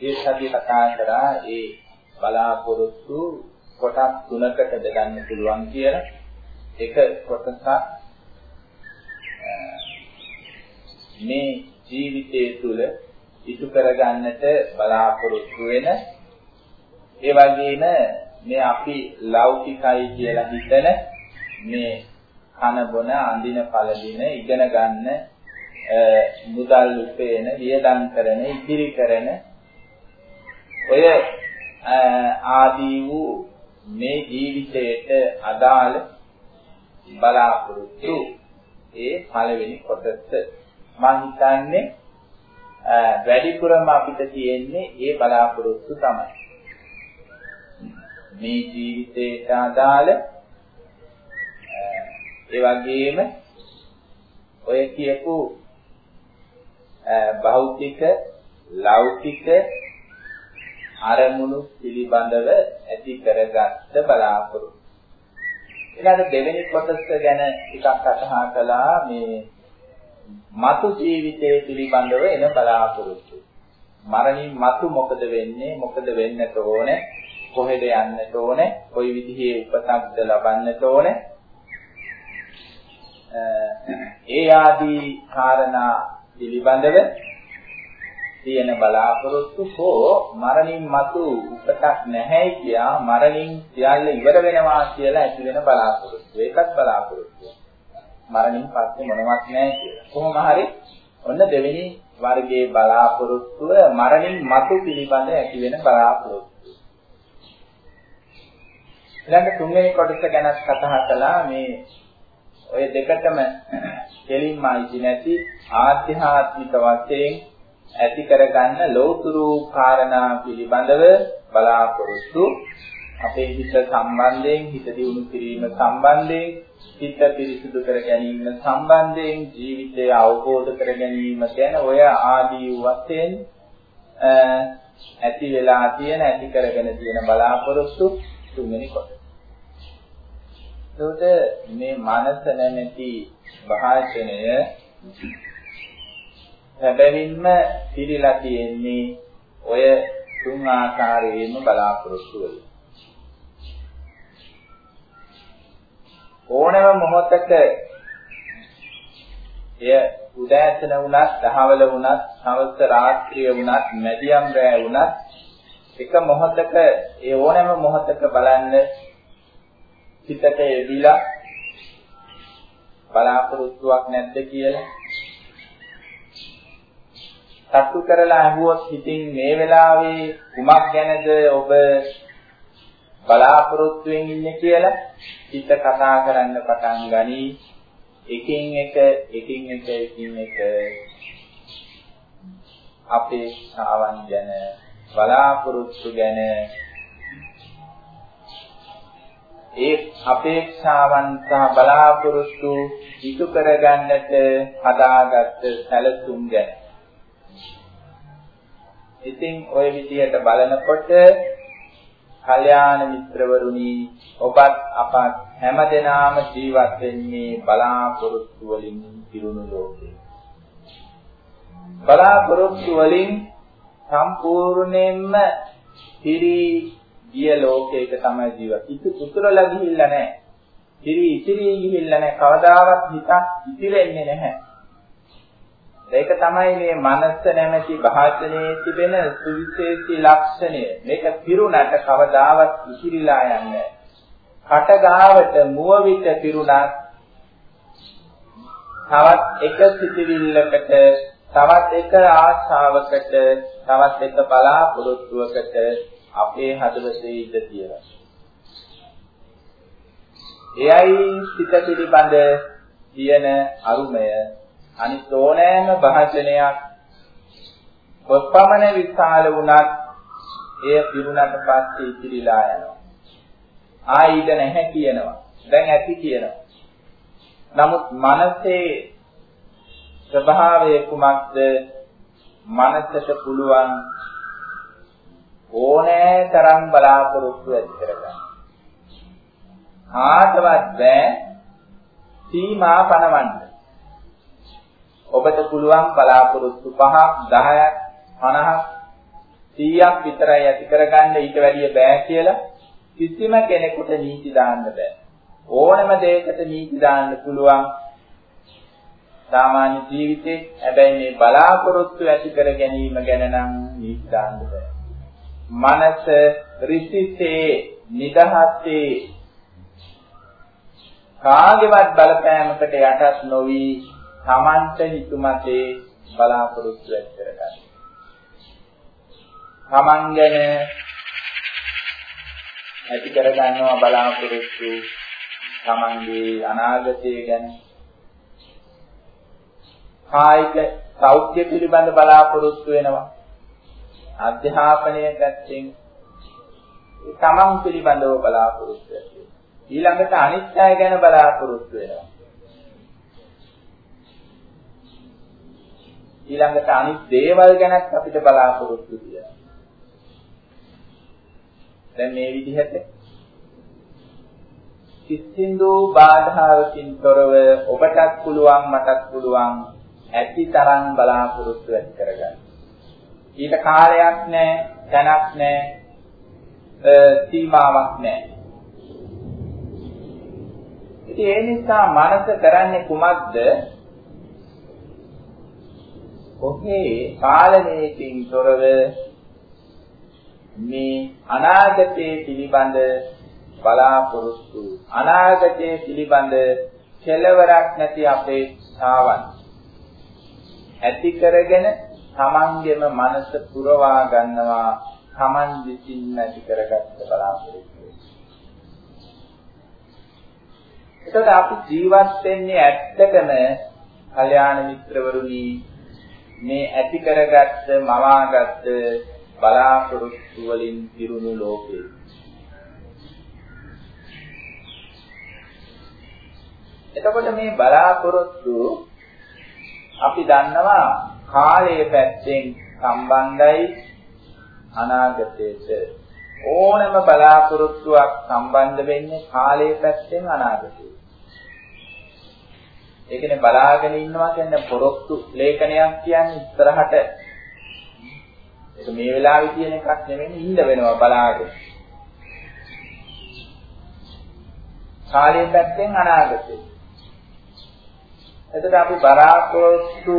ඒ සතිය කතා කරා ඒ බලාපොරොත්තු කොටස් තුනකට බෙදන්න පුළුවන් කියලා. එක කොටසක් මේ ජීවිතයේ තුල ඉටු කරගන්නට බලාපොරොත්තු වෙන ඒ වගේම මේ අපි ලෞකිකයි කියලා හිතන මේ කන බොන අඳින පළදින ඉගෙන ගන්න මුදල් උපේන වියදම් කරන ඉතිරි කරන ඔය ආදී වූ මේ ජීවිතයට අදාළ බලාපොරොත්තු ඒ පළවෙනි කොටස. මම හිතන්නේ වැඩිපුරම අපිට තියෙන්නේ ඒ බලාපොරොත්තු තමයි. මේ ජීවිතයට අදාළ ඒ වගේම ඔය කියපු භෞතික ලෞකික අරමුණු පිළිබඳව ඇති කරගත්ත බලාපොරොත්තු. ඊළඟ දෙවෙනි කොටස ගැන ටිකක් කතා කළා මේ මතු ජීවිතය පිළිබඳව එන බලාපොරොත්තු. මරණින් මතු මොකද වෙන්නේ? මොකද වෙන්නට ඕනේ? කොහෙද යන්නට ඕනේ? කොයි විදිහේ උපතක්ද ලබන්නට ඕනේ? ඒ ආදී කාරණා පිළිබඳව තියෙන බලාපොරොත්තු හෝ මරණින් මතු උපතක් නැහැ කියා මරණින් සියල්ල ඉවර වෙනවා කියලා ඇති වෙන බලාපොරොත්තු. ඒකත් බලාපොරොත්තු. මරණින් පස්සේ මොනවත් නැහැ කියලා. කොහොම හරි ඔන්න දෙවෙනි වර්ගයේ බලාපොරොත්තුව මරණින් මතු පිළිබඳ ඇති වෙන බලාපොරොත්තු. ඊළඟ තුන්වෙනි කොටස ගැන කතා කළා මේ ඔය දෙකටම දෙලින්ම අයිති නැති ආධ්‍යාත්මික වශයෙන් ඇති කරගන්න ලෞතුරු කාරණා පිළිබඳව බලාපොරොත්තු අපේ හිත සම්බන්ධයෙන් හිත දියුණු කිරීම සම්බන්ධයෙන් හිත පිරිසිදු කර ගැනීම සම්බන්ධයෙන් ජීවිතය අවබෝධ කර ගැනීම ගැන ඔය ආදී වශයෙන් ඇති වෙලා තියෙන ඇති කරගෙන තියෙන බලාපොරොත්තු තුන්වෙනි කොට. එතකොට මේ මනස නැමැති භාෂණය හැබැවින්ම පිළිලා තියෙන්නේ ඔය තුන් ආකාරයෙන්ම බලාපොරොත්තු වලින්. ඕනෑම මොහොතක එය උදෑසන වුණත්, දහවල වුණත්, හවස රාත්‍රිය වුණත්, මැදියම් රැය වුණත් එක මොහොතක ඒ ඕනෑම මොහොතක බලන්න හිතට එවිලා බලාපොරොත්තුවක් නැද්ද කියලා සතු කරලා අහුවොත් ඉතින් මේ වෙලාවේ කුමක් ගැනද ඔබ බලාපොරොත්තුෙන් ඉන්නේ කියලා හිත කතා කරන්න පටන් ගනි. එකින් එක එකින් එක එකින් එක. අපේක්ෂාවන් ගැන බලාපොරොත්තු ගැන. ඒ අපේක්ෂාවන් සහ බලාපොරොත්තු ඉටු කරගන්නට හදාගත්ත සැලසුම් ගැන. ඉතින් ওই විදිහට බලනකොට කල්යාණ මිත්‍රවරුනි ඔබත් අපත් හැමදෙනාම ජීවත් වෙන්නේ බලාපොරොත්තු වලින් පිරුණු ලෝකේ. බලාපොරොත්තු වලින් සම්පූර්ණයෙන්ම පිරි ගිය ලෝකයක තමයි ජීවත්. ඉතු උතුරලා ගිහිල්ලා නැහැ. පිරි ඉතිරි ගිහිල්ලා නැහැ. කවදාවත් හිතක් ඉතිරෙන්නේ නැහැ. ඒක තමයි මේ මනස නැමැති භාෂණයේ තිබෙන සුවිශේෂී ලක්ෂණය. මේක පිරුණට කවදාවත් ඉතිරිලා යන්නේ කටගාවට මුව විට පිරුණත් තවත් එක සිටිවිල්ලකට තවත් එක ආශාවකට තවත් එක බලාපොරොත්තුවකට අපේ හදවතේ ඉඳ තියෙනවා. එයයි සිත පිළිබඳ තියෙන අරුමය අනිත් ඕනෑම භාෂණයක් කොපමණ විශාල වුණත් එය පිරුණට පස්සේ ඉතිරිලා යනවා. ආයිද නැහැ කියනවා. දැන් ඇති කියනවා. නමුත් මනසේ ස්වභාවය කුමක්ද? මනසට පුළුවන් ඕනෑ තරම් බලාපොරොත්තු ඇති කරගන්න. ආතවත් බෑ සීමා පනවන්න. ඔබට පුළුවන් බලාපොරොත්තු 5ක් 10ක් 50ක් 100ක් විතරයි ඇති කරගන්න ඊට වැඩිය බෑ කියලා කිසිම කෙනෙකුට නීති දාන්න බෑ. ඕනම දෙයකට නීති දාන්න පුළුවන්. සාමාන්‍ය ජීවිතේ හැබැයි මේ බලාපොරොත්තු ඇති කර ගැනීම ගැන නම් නීති දාන්න බෑ. මනස ඍෂිසේ නිදහසේ කාගේවත් බලපෑමකට යටත් නොවි තමන්ට හිතුමතේ බලාපොරොත්තු ඇති කරගන්න. තමන් ගැන ඇති කරගන්නවා බලාපොරොත්තු තමන්ගේ අනාගතය ගැන. කායික සෞඛ්‍ය පිළිබඳ බලාපොරොත්තු වෙනවා. අධ්‍යාපනය පැත්තෙන් තමන් පිළිබඳව බලාපොරොත්තු වෙනවා. ඊළඟට අනිත් අය ගැන බලාපොරොත්තු වෙනවා. ඊළඟට අනිත් දේවල් ගැනත් අපිට බලාපොරොත්තු තියෙනවා දැන් මේ විදිහට කිසිඳු බාධාවකින් තොරව ඔබටත් පුළුවන් මටත් පුළුවන් ඇති තරම් බලාපොරොත්තු ඇති කරගන්න. ඊට කාලයක් නැහැ, තැනක් නැහැ, සීමාවක් නැහැ. ඉතින් ඒ නිසා මනස කරන්නේ කුමක්ද? ඔහේ පාලනයකින් තොරව මේ අනාගතයේ පිළිබඳ බලාපොරොත්තු අනාගතයේ පිළිබඳ කෙලවරක් නැති අපේක්ෂාවන් ඇති කරගෙන තමන්ගේම මනස පුරවා ගන්නවා තමන් විසින් ඇති කරගත්ත බලාපොරොත්තු. එතකොට අපි ජීවත් වෙන්නේ ඇත්තටම කල්යාණ මිත්‍රවරුනි මේ ඇති කරගත්ත මවාගත්ත බලාපොරොත්තු වලින් පිරුණු ලෝකේ. එතකොට මේ බලාපොරොත්තු අපි දන්නවා කාලයේ පැත්තෙන් සම්බන්ධයි අනාගතයට ඕනෑම බලාපොරොත්තුවක් සම්බන්ධ වෙන්නේ කාලයේ පැත්තෙන් අනාගතයට. ඒ කියන්නේ බලාගෙන ඉන්නවා කියන්නේ පොරොත්තු ලේඛනයක් කියන්නේ ඉස්සරහට ඒක මේ වෙලාවේ තියෙන එකක් නෙමෙයි ඉන්න වෙනවා බලාගෙන. කාලයෙන් පැත්තෙන් අනාගතේ. එතකොට අපි බලාපොරොත්තු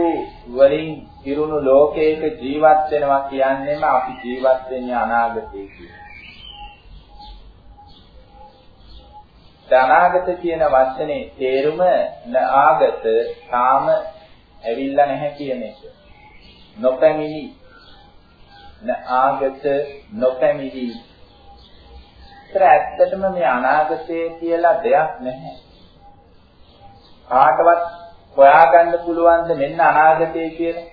වලින් ඉරුණු ලෝකයක ජීවත් වෙනවා කියන්නේම අපි ජීවත් වෙන්නේ අනාගතේ කියන. අනාගත කියන වචනේ තේරුම නාගත තාම ඇවිල්ලා නැහැ කියන එක. නොපැමිණි ආගත නොපැමිණි. ඒතර ඇත්තටම මේ අනාගතය කියලා දෙයක් නැහැ. කාටවත් හොයාගන්න පුළුවන්ද මෙන්න අනාගතය කියලා?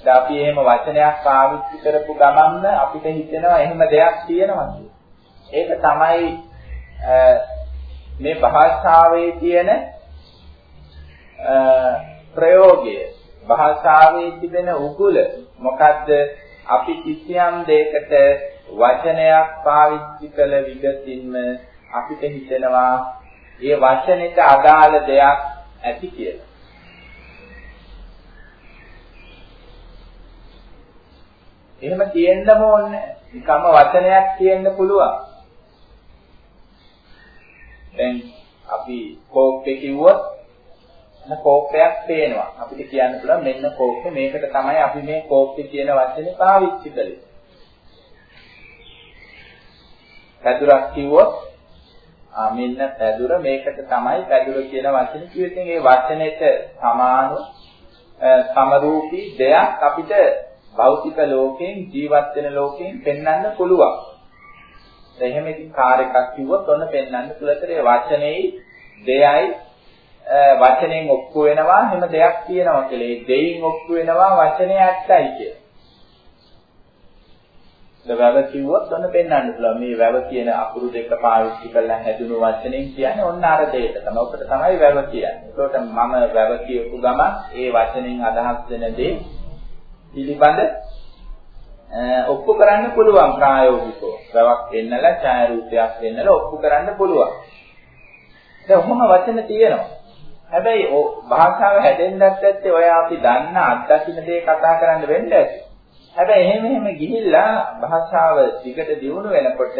දැන් අපි එහෙම වචනයක් පාවිච්චි කරපු ගමන්ම අපිට හිතෙනවා එහෙම දෙයක් තියෙනවා ඒක තමයි මේ භාෂාවේ තියෙන ප්‍රයෝගය භාෂාවේ තිබෙන උගුල මොකද්ද අපි කිසියම් දෙයකට වචනයක් පාවිච්චි කළ විගතින්ම අපිට හිතෙනවා ඒ වචනෙට අදාළ දෙයක් ඇති කියලා. එහෙම කියන්නම ඕනේ. නිකම්ම වචනයක් කියන්න පුළුවන්. දැන් අපි කෝප්පේ කිව්වොත් කෝපයක් පේනවා. අපිට කියන්න පුළුවන් මෙන්න කෝප්පේ මේකට තමයි අපි මේ කෝප්පේ කියන වචනේ පාවිච්චි කළේ. පැදුරක් කිව්වොත් ආ මෙන්න පැදුර මේකට තමයි පැදුර කියන වචනේ කිව්වෙ. ඉතින් ඒ වචනෙට සමාන සමරූපී දෙයක් අපිට භෞතික ලෝකයෙන් ජීවත් වෙන ලෝකයෙන් පෙන්වන්න පුළුවන්. එහෙම ඉතින් කාර් එකක් කිව්වොත් ඔන්න පෙන්වන්න පුළුවන්. ඒ වචනේ දෙයයි වචනෙන් ඔප්පු වෙනවා හැම දෙයක් තියෙනවා කියලා. ඒ දෙයින් ඔප්පු වෙනවා වචනේ ඇත්තයි කියලා. වැව කිව්වොත් ඔන්න පෙන්වන්න පුළුවන්. මේ වැව කියන අකුරු දෙක පාවිච්චි කරලා හැදුණු වචනෙන් කියන්නේ ඔන්න අර දෙයට තමයි. ඔකට තමයි වැව කියන්නේ. ඒකට මම වැව කියපු ගමන් ඒ වචනෙන් අදහස් වෙන දේ පිළිබඳ ඔප්පු කරන්න පුළුවන් ප්‍රායෝගිකව. වැවක් දෙන්නලා ඡායාරූපයක් දෙන්නලා ඔප්පු කරන්න පුළුවන්. දැන් ඔහොම වචන තියෙනවා. හැබැයි භාෂාව හැදෙන්නත් ඇත්තේ ඔය අපි දන්න අත්දකින්න දේ කතා කරන්න වෙන්න ඇති. හැබැයි එහෙම එහෙම ගිහිල්ලා භාෂාව දිගට දියුණු වෙනකොට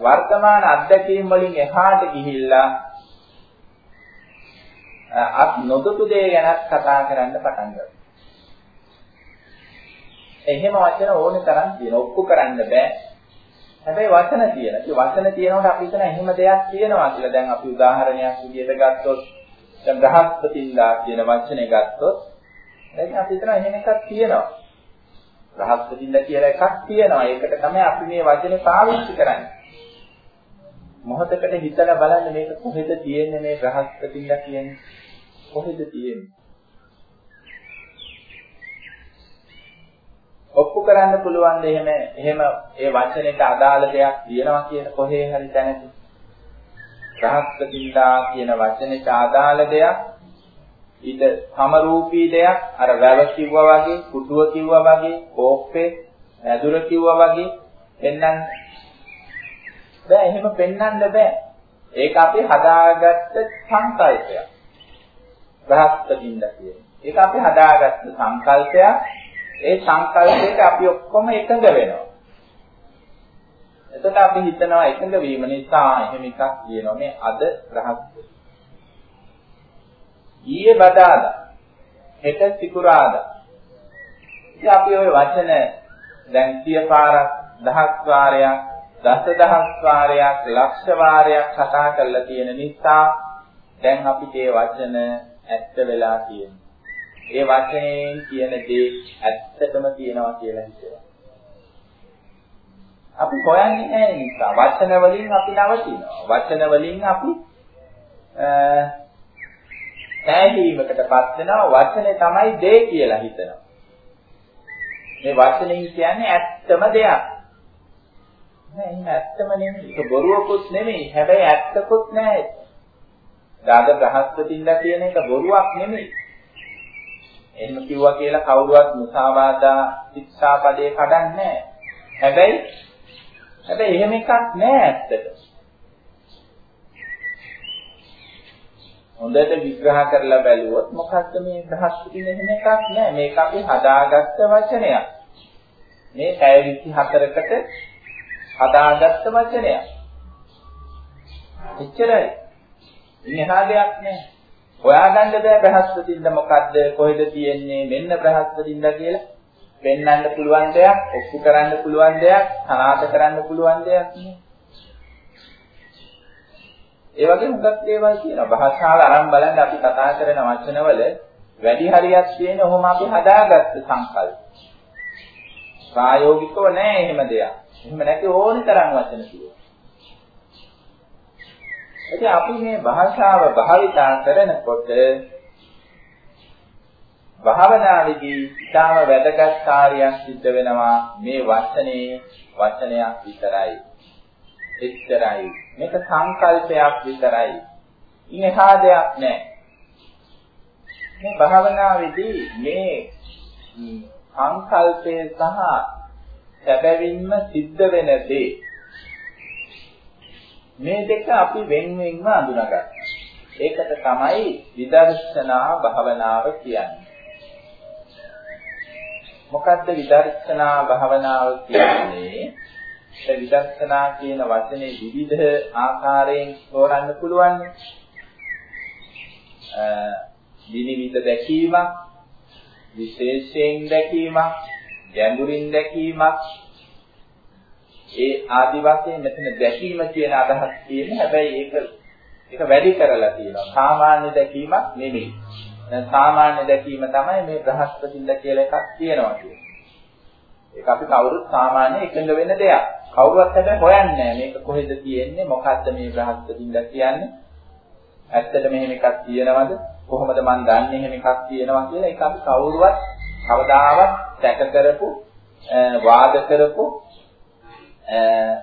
වර්තමාන අත්දැකීම් වලින් එහාට ගිහිල්ලා අත් නොදුටු දේ ගැන කතා කරන්න පටන් ගන්නවා. එහෙම වචන ඕනේ තරම් තියෙන ඔප්පු කරන්න බෑ. හැබැයි වචන තියෙන. ඒ වචන තියෙනකොට අපි හිතන එහෙම දෙයක් තියෙනවා කියලා. දැන් අපි උදාහරණයක් විදිහට ගත්තොත් දැන් බ්‍රහස්පතින්දා කියන වචනේ ගත්තොත් දැන් අපි හිතනවා එහෙම එකක් තියෙනවා. බ්‍රහස්පතින්දා කියලා එකක් තියෙනවා. ඒකට තමයි අපි මේ වචනේ පාවිච්චි කරන්නේ. මොහොතකට හිතලා බලන්න මේක කොහෙද තියෙන්නේ මේ බ්‍රහස්පතින්දා කියන්නේ? කොහෙද තියෙන්නේ? ඔප්පු කරන්න පුළුවන් එහෙම? එහෙම ඒ වචනෙට අදාළ දෙයක් තියෙනවා කියන කොහේ හරි තැනක. රහස්කතින්දා කියන වචනෙට අදාළ දෙයක් ඊට සමරූපී දෙයක් අර වැව කිව්වා වගේ කුටුව කිව්වා වගේ කෝප්පේ ඇදුර කිව්වා වගේ පෙන්වන්න. බෑ එහෙම පෙන්වන්න බෑ. ඒක අපි හදාගත්ත සංකල්පයක්. රහස්කතින්දා කියන්නේ ඒක අපි හදාගත්ත සංකල්පයක්. ඒ සංකල්පයට අපි ඔක්කොම එකඟ වෙනවා. එතකොට අපි හිතනවා එකඟ වීම නිසා එහෙම එකක් කියනවා මේ අද රහස්. ඊයේ බදාදා හෙට සිකුරාදා. ඉතින් අපි ওই වචන දැන් සිය පාරක් දහස් වාරයක් දසදහස් වාරයක් ලක්ෂ වාරයක් කතා කරලා තියෙන නිසා දැන් අපිට මේ වචන ඇත්ත වෙලා තියෙනවා. ඒ වචනයෙන් කියන දේ ඇත්තටම තියෙනවා කියලා හිතනවා. අපි හොයන්නේ නැහැ නිසා වචන වලින් අපි නවතිනවා. වචන වලින් අපි ඈහීමකටපත් වෙනවා වචනේ තමයි දේ කියලා හිතනවා. මේ වචනෙන් කියන්නේ ඇත්තම දෙයක්. නෑ එහෙම ඇත්තම නෙමෙයි. ඒක බොරුවකුත් නෙමෙයි. හැබැයි ඇත්තකුත් නෑ. දාද බ්‍රහස්පතින්දා කියන එක බොරුවක් නෙමෙයි. එහෙම කිව්වා කියලා කවුරුවත් මුසාවාදා ශික්ෂාපදේ කඩන්නේ හැබැයි හැබැයි එහෙම එකක් නෑ ඇත්තට. හොඳට විග්‍රහ කරලා බැලුවොත් මොකක්ද මේ බ්‍රහස්පතින එහෙම එකක් නෑ. මේක අපි හදාගත්ත වචනයක්. මේ පැය 24කට හදාගත්ත වචනයක්. එච්චරයි. ඉන්නේ දෙයක් නෑ. හොයාගන්න බෑ බ්‍රහස්පතින්ද මොකද්ද? කොහෙද තියෙන්නේ? මෙන්න බ්‍රහස්පතින්ද කියලා. පෙන්වන්න පුළුවන් දෙයක් ඔප්පු කරන්න පුළුවන් දෙයක් සනාථ කරන්න පුළුවන් දෙයක්. නේ ඒ වගේ හුඟක් දේවල් තියෙනවා. භාෂාව අරන් බලන්න අපි කතා කරන වචනවල වැඩි හරියක් තියෙන ඔහොම අපි හදාගත්ත සංකල්ප. ප්‍රායෝගිකව නෑ එහෙම දෙයක්. එහෙම නැති ඕනි තරම් වචන තියෙනවා. ඉතින් අපි මේ භාෂාව භාවිතා කරනකොට භාවනාවේදී ඉතාම වැදගත් කාර්යයක් සිද්ධ වෙනවා මේ වචනේ වචනයක් විතරයි. එච්චරයි. මේක සංකල්පයක් විතරයි. ඉන් එහා දෙයක් නැහැ. මේ භාවනාවේදී මේ සංකල්පය සහ සැබවින්ම සිද්ධ වෙන දේ මේ දෙක අපි වෙන වෙනම අඳුනගන්න. ඒකට තමයි විදර්ශනා භාවනාව කියන්නේ. මොකද්ද විදර්ශනා භාවනාව කියන්නේ? ඒ විදර්ශනා කියන වචනේ විවිධ ආකාරයෙන් තෝරන්න පුළුවන්. අ විනිවිද දැකීමක්, විශේෂයෙන් දැකීමක්, ගැඹුරින් දැකීමක්, ඒ ආදි වශයෙන් මෙතන දැකීම කියන අදහස් තියෙන්නේ. හැබැයි ඒක ඒක වැඩි කරලා තියෙනවා. සාමාන්‍ය දැකීමක් නෙමෙයි. දැන් සාමාන්‍ය දැකීම තමයි මේ බ්‍රහස්පතින්ද කියලා එකක් තියෙනවා කියන්නේ. ඒක අපි කවුරුත් සාමාන්‍ය එකඟ වෙන දෙයක්. කවුරුත් හැබැයි හොයන්නේ නැහැ. මේක කොහෙද තියෙන්නේ? මොකද්ද මේ බ්‍රහස්පතින්ද කියන්නේ? ඇත්තට මෙහෙම එකක් තියෙනවද? කොහොමද මන් දන්නේ එහෙම එකක් තියෙනවා කියලා? ඒක අපි කවුරුවත් කවදාවත් සැක කරපු වාද කරපු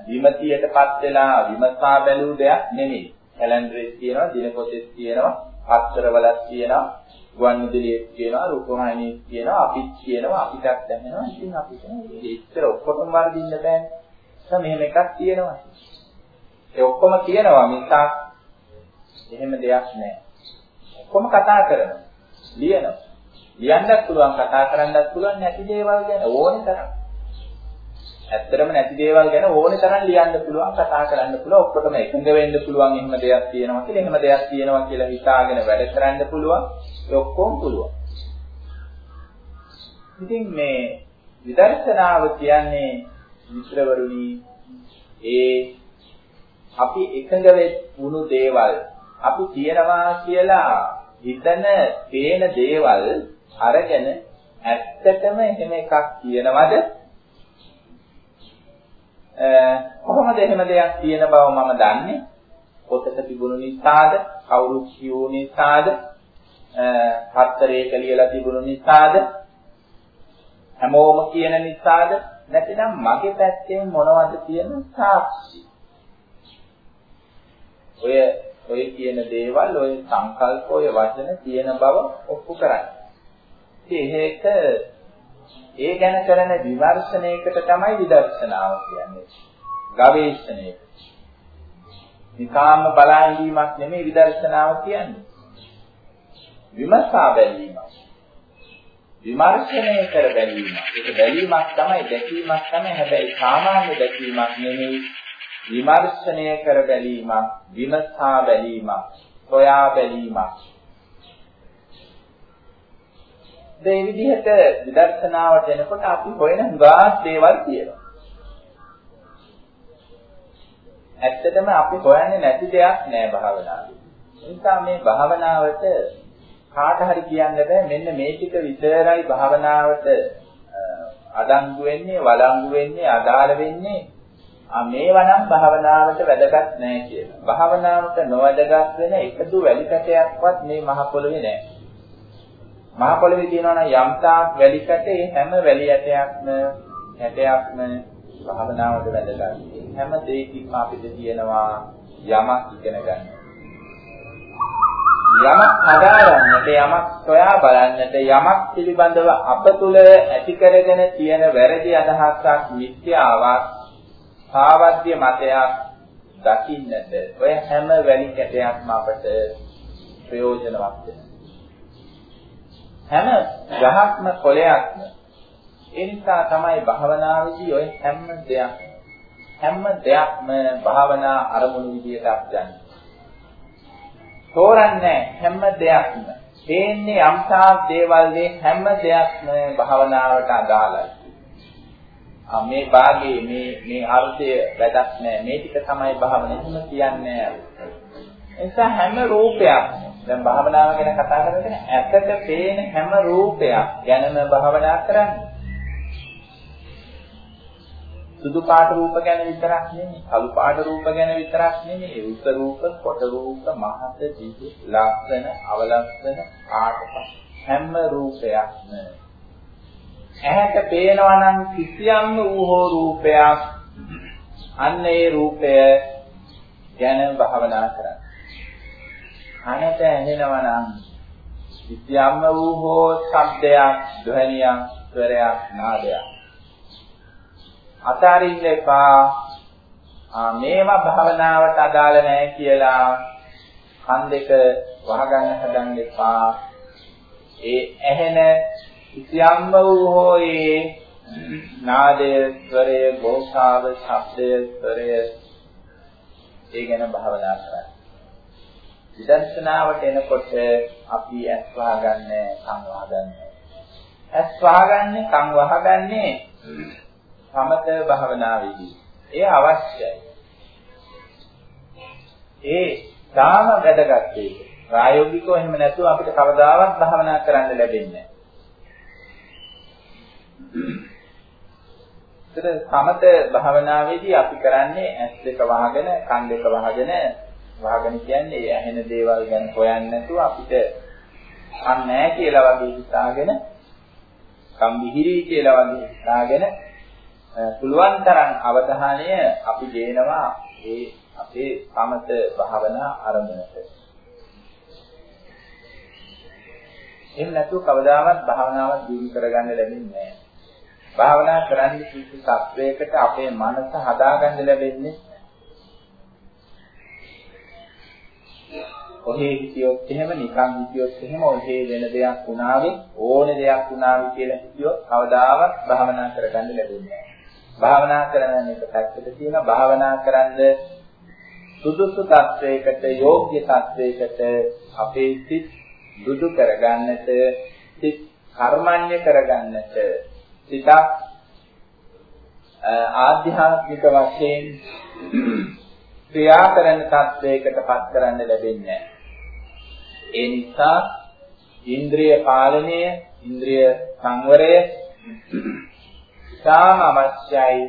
විමතියටපත් වෙලා විමසා බැලූ දෙයක් නෙමෙයි. කැලෙන්ඩරේ තියෙනවා, දින පොතේ තියෙනවා, පත්තරවලක් තියෙනවා, ගුවන්විදුලියේ තියෙනවා, රූපවාහිනියේ තියෙනවා, අපිත් කියනවා, අපිටත් දැනෙනවා. ඉතින් අපිට ඉතර ඔක්කොටම වර්ධින්න බෑනේ. එහෙනම් මෙහෙම එකක් තියෙනවා. ඒ ඔක්කොම කියනවා මිසක් එහෙම දෙයක් නැහැ. ඔක්කොම කතා කරනවා. ලියනවා. ලියන්නත් පුළුවන් කතා කරන්නත් පුළුවන් නැති දේවල් ගැන ඕනේ තරම්. ඇත්තටම නැති දේවල් ගැන ඕනේ තරම් ලියන්න පුළුවන් කතා කරන්න පුළුවන් ඔක්කොටම එකඟ වෙන්න පුළුවන් එහෙම දෙයක් තියෙනවා කියලා එහෙම දෙයක් තියෙනවා කියලා හිතාගෙන වැඩ කරන්න පුළුවන් ඒ ඔක්කොම පුළුවන්. ඉතින් මේ විදර්ශනාව කියන්නේ මිත්‍රවරුනි ඒ අපි එකඟ වුණු දේවල් අපි කියනවා කියලා හිතන පේන දේවල් අරගෙන ඇත්තටම එහෙම එකක් කියනවද කොහොමද එහෙම දෙයක් තියෙන බව මම දන්නේ? පොතක තිබුණු නිසාද? කවුරු කියූ නිසාද? පත්තරයක ලියලා තිබුණු නිසාද? හැමෝම කියන නිසාද? නැතිනම් මගේ පැත්තෙන් මොනවද කියන සාක්ෂි? ඔය ඔය කියන දේවල් ඔය සංකල්ප ඔය වචන තියෙන බව ඔප්පු කරන්නේ. ඉතින් ඒක ඒ ගැන කරන විමර්ශනයකට තමයි විදර්ශනාව කියන්නේ. ගවේෂණය. නිකාම්ම බලහිඳීමක් නෙමෙයි විදර්ශනාව කියන්නේ. විමසා බැලීමක්. විමර්ශනය කර බැලීමක්. ඒක බැලීමක් තමයි දැකීමක් තමයි. හැබැයි සාමාන්‍ය දැකීමක් නෙමෙයි. විමර්ශනය කර බැලීමක්, විමසා බැලීමක්, සොයා බැලීමක්. මේ විදිහට විදර්ශනාවට එනකොට අපි හොයන හුඟක් දේවල් තියෙනවා. ඇත්තටම අපි හොයන්නේ නැති දෙයක් නෑ භාවනාවේ. ඒ නිසා මේ භාවනාවට කාට හරි කියන්න බෑ මෙන්න මේ ටික විතරයි භාවනාවට අදංගු වෙන්නේ වළංගු වෙන්නේ අදාළ වෙන්නේ මේවා නම් භාවනාවට වැදගත් නෑ කියලා. භාවනාවට නොවැදගත් වෙන එකදු වැලි කැටයක්වත් මේ මහ පොළවේ නෑ. මහ පොළවේ තියෙනවා නම් යම් තාක් වැලි කැට ඒ හැම වැලි ඇටයක්ම ඇටයක්ම භාවනාවට වැදගත්. හැම දෙයකින්ම අපිට තියෙනවා යමක් ඉගෙන ගන්න. යමක් හදාගන්නට යමක් සොයා බලන්නට යමක් පිළිබඳව අප තුළ ඇති කරගෙන තියෙන වැරදි අදහසක් මිත්‍යාවක් සාවද්‍ය මතයක් දකින්නට ඔය හැම වැලි කැටයක්ම අපට ප්‍රයෝජනවත් වෙනවා. හැම ගහක්ම කොළයක්ම ඒ නිසා තමයි භාවනාවේදී ඔය හැම දෙයක් හැම දෙයක්ම භාවනා අරමුණු විදියට අපජන්නේ. තෝරන්නේ හැම දෙයක්ම. තේන්නේ යම්සා දේවල් හැම දෙයක්ම භාවනාවට අදාළයි. ආ මේ භාගයේ මේ මේ අර්ථය වැදක් නෑ. මේ ටික තමයි භාවනාව. එහෙම කියන්නේ නෑ. නිසා හැම රූපයක්ම දැන් භාවනාව ගැන කතා කරනකොට ඇසට පේන හැම රූපයක් ගැනම භාවනා කරන්නේ. සුදු පාට රූප ගැන විතරක් නෙමෙයි, කළු පාට රූප ගැන විතරක් නෙමෙයි, රුස රූප, කොට රූප, මහත, දිග, ලක්ෂණ, අවලක්ෂණ, ආකාර හැම රූපයක්ම ඇහැට පේනවා නම් කිසියම් වූ හෝ රූපයක් අන්න ඒ රූපය ගැන භාවනා කරන්න. කනට ඇහෙනවා නම් කිසියම්ම වූ හෝ ශබ්දයක්, ධ්වනියක්, ස්වරයක්, නාදයක්. අතාරින්න එපා. ආ මේවා භාවනාවට අදාළ නැහැ කියලා කන් දෙක වහගන්න හදන්න එපා. ඒ ඇහෙන කිසියම්ම වූ හෝ ඒ නාදය, ස්වරය, ഘോഷාව, ශබ්දය, ස්වරය ඒ ගැන භාවනා කරන්න. විදර්ශනාවට එනකොට අපි ඇස් වහගන්නේ කන් වහගන්නේ. ඇස් වහගන්නේ කන් වහගන්නේ සමත භාවනාවේදී. ඒ අවශ්‍යයි. ඒ තාම වැදගත් ඒක. ප්‍රායෝගිකව එහෙම නැතුව අපිට කවදාවත් භාවනා කරන්න ලැබෙන්නේ නැහැ. සමත භාවනාවේදී අපි කරන්නේ ඇස් දෙක වහගෙන කන් දෙක වහගෙන වහගෙන කියන්නේ ඇහෙන දේවල් ගැන හොයන්නේ නැතුව අපිට අන් නැහැ කියලා වගේ හිතාගෙන කම්බිහිරි කියලා වගේ හිතාගෙන පුළුවන් තරම් අවධානය අපි දෙනවා ඒ අපේ සමත භාවනා ආරම්භනට. එහෙම නැතුව කවදාවත් භාවනාවක් දියුණු කරගන්න ලැබෙන්නේ නැහැ. භාවනා කරන්නේ කිසි සත්වයකට අපේ මනස හදාගන්න ලැබෙන්නේ ඔහේ හිතියොත් එහෙම නිකන් හිතියොත් එහෙම ඔහේ වෙන දෙයක් වුණාවේ ඕනේ දෙයක් වුණාවේ කියලා හිතියොත් කවදාවත් භාවනා කරගන්න ලැබෙන්නේ නැහැ. භාවනා කරන එක පැත්තට තියෙන භාවනා කරන්ද සුදුසු තත්වයකට යෝග්‍ය තත්වයකට අපේ සිත් දුදු කරගන්නට සිත් කර්මඤ්ඤ කරගන්නට සිතක් ආධ්‍යාත්මික වශයෙන් ක්‍රියා කරන තත්වයකටපත් කරන්න ලැබෙන්නේ ඒ නිසා ඉන්ද්‍රිය පාලනය, ඉන්ද්‍රිය සංවරය ඉතාම අවශ්‍යයි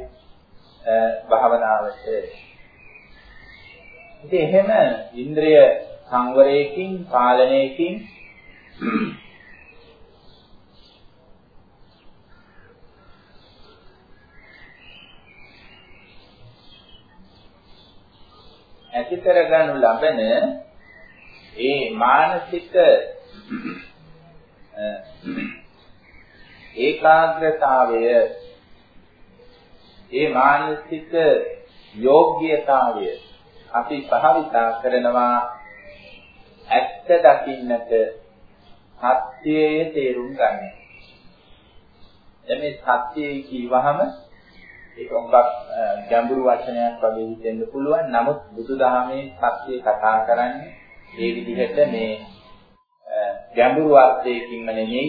භාවනාවට. ඉතින් එහෙම ඉන්ද්‍රිය සංවරයකින් පාලනයකින් ඇති කරගනු ලබන ඒ මානසික ඒකාග්‍රතාවය ඒ මානසික යෝග්‍යතාවය අපි භාවිතා කරනවා ඇත්ත දකින්නට සත්‍යයේ තේරුම් ගන්න. දැන් මේ සත්‍යය කියවහම ඒක උඟක් ගැඹුරු වචනයක් වගේ හිතෙන්න පුළුවන්. නමුත් බුදුදහමේ සත්‍ය කතා කරන්නේ ඒ විදිහට මේ ගැඹුරු අර්ථයකින්ම නෙමෙයි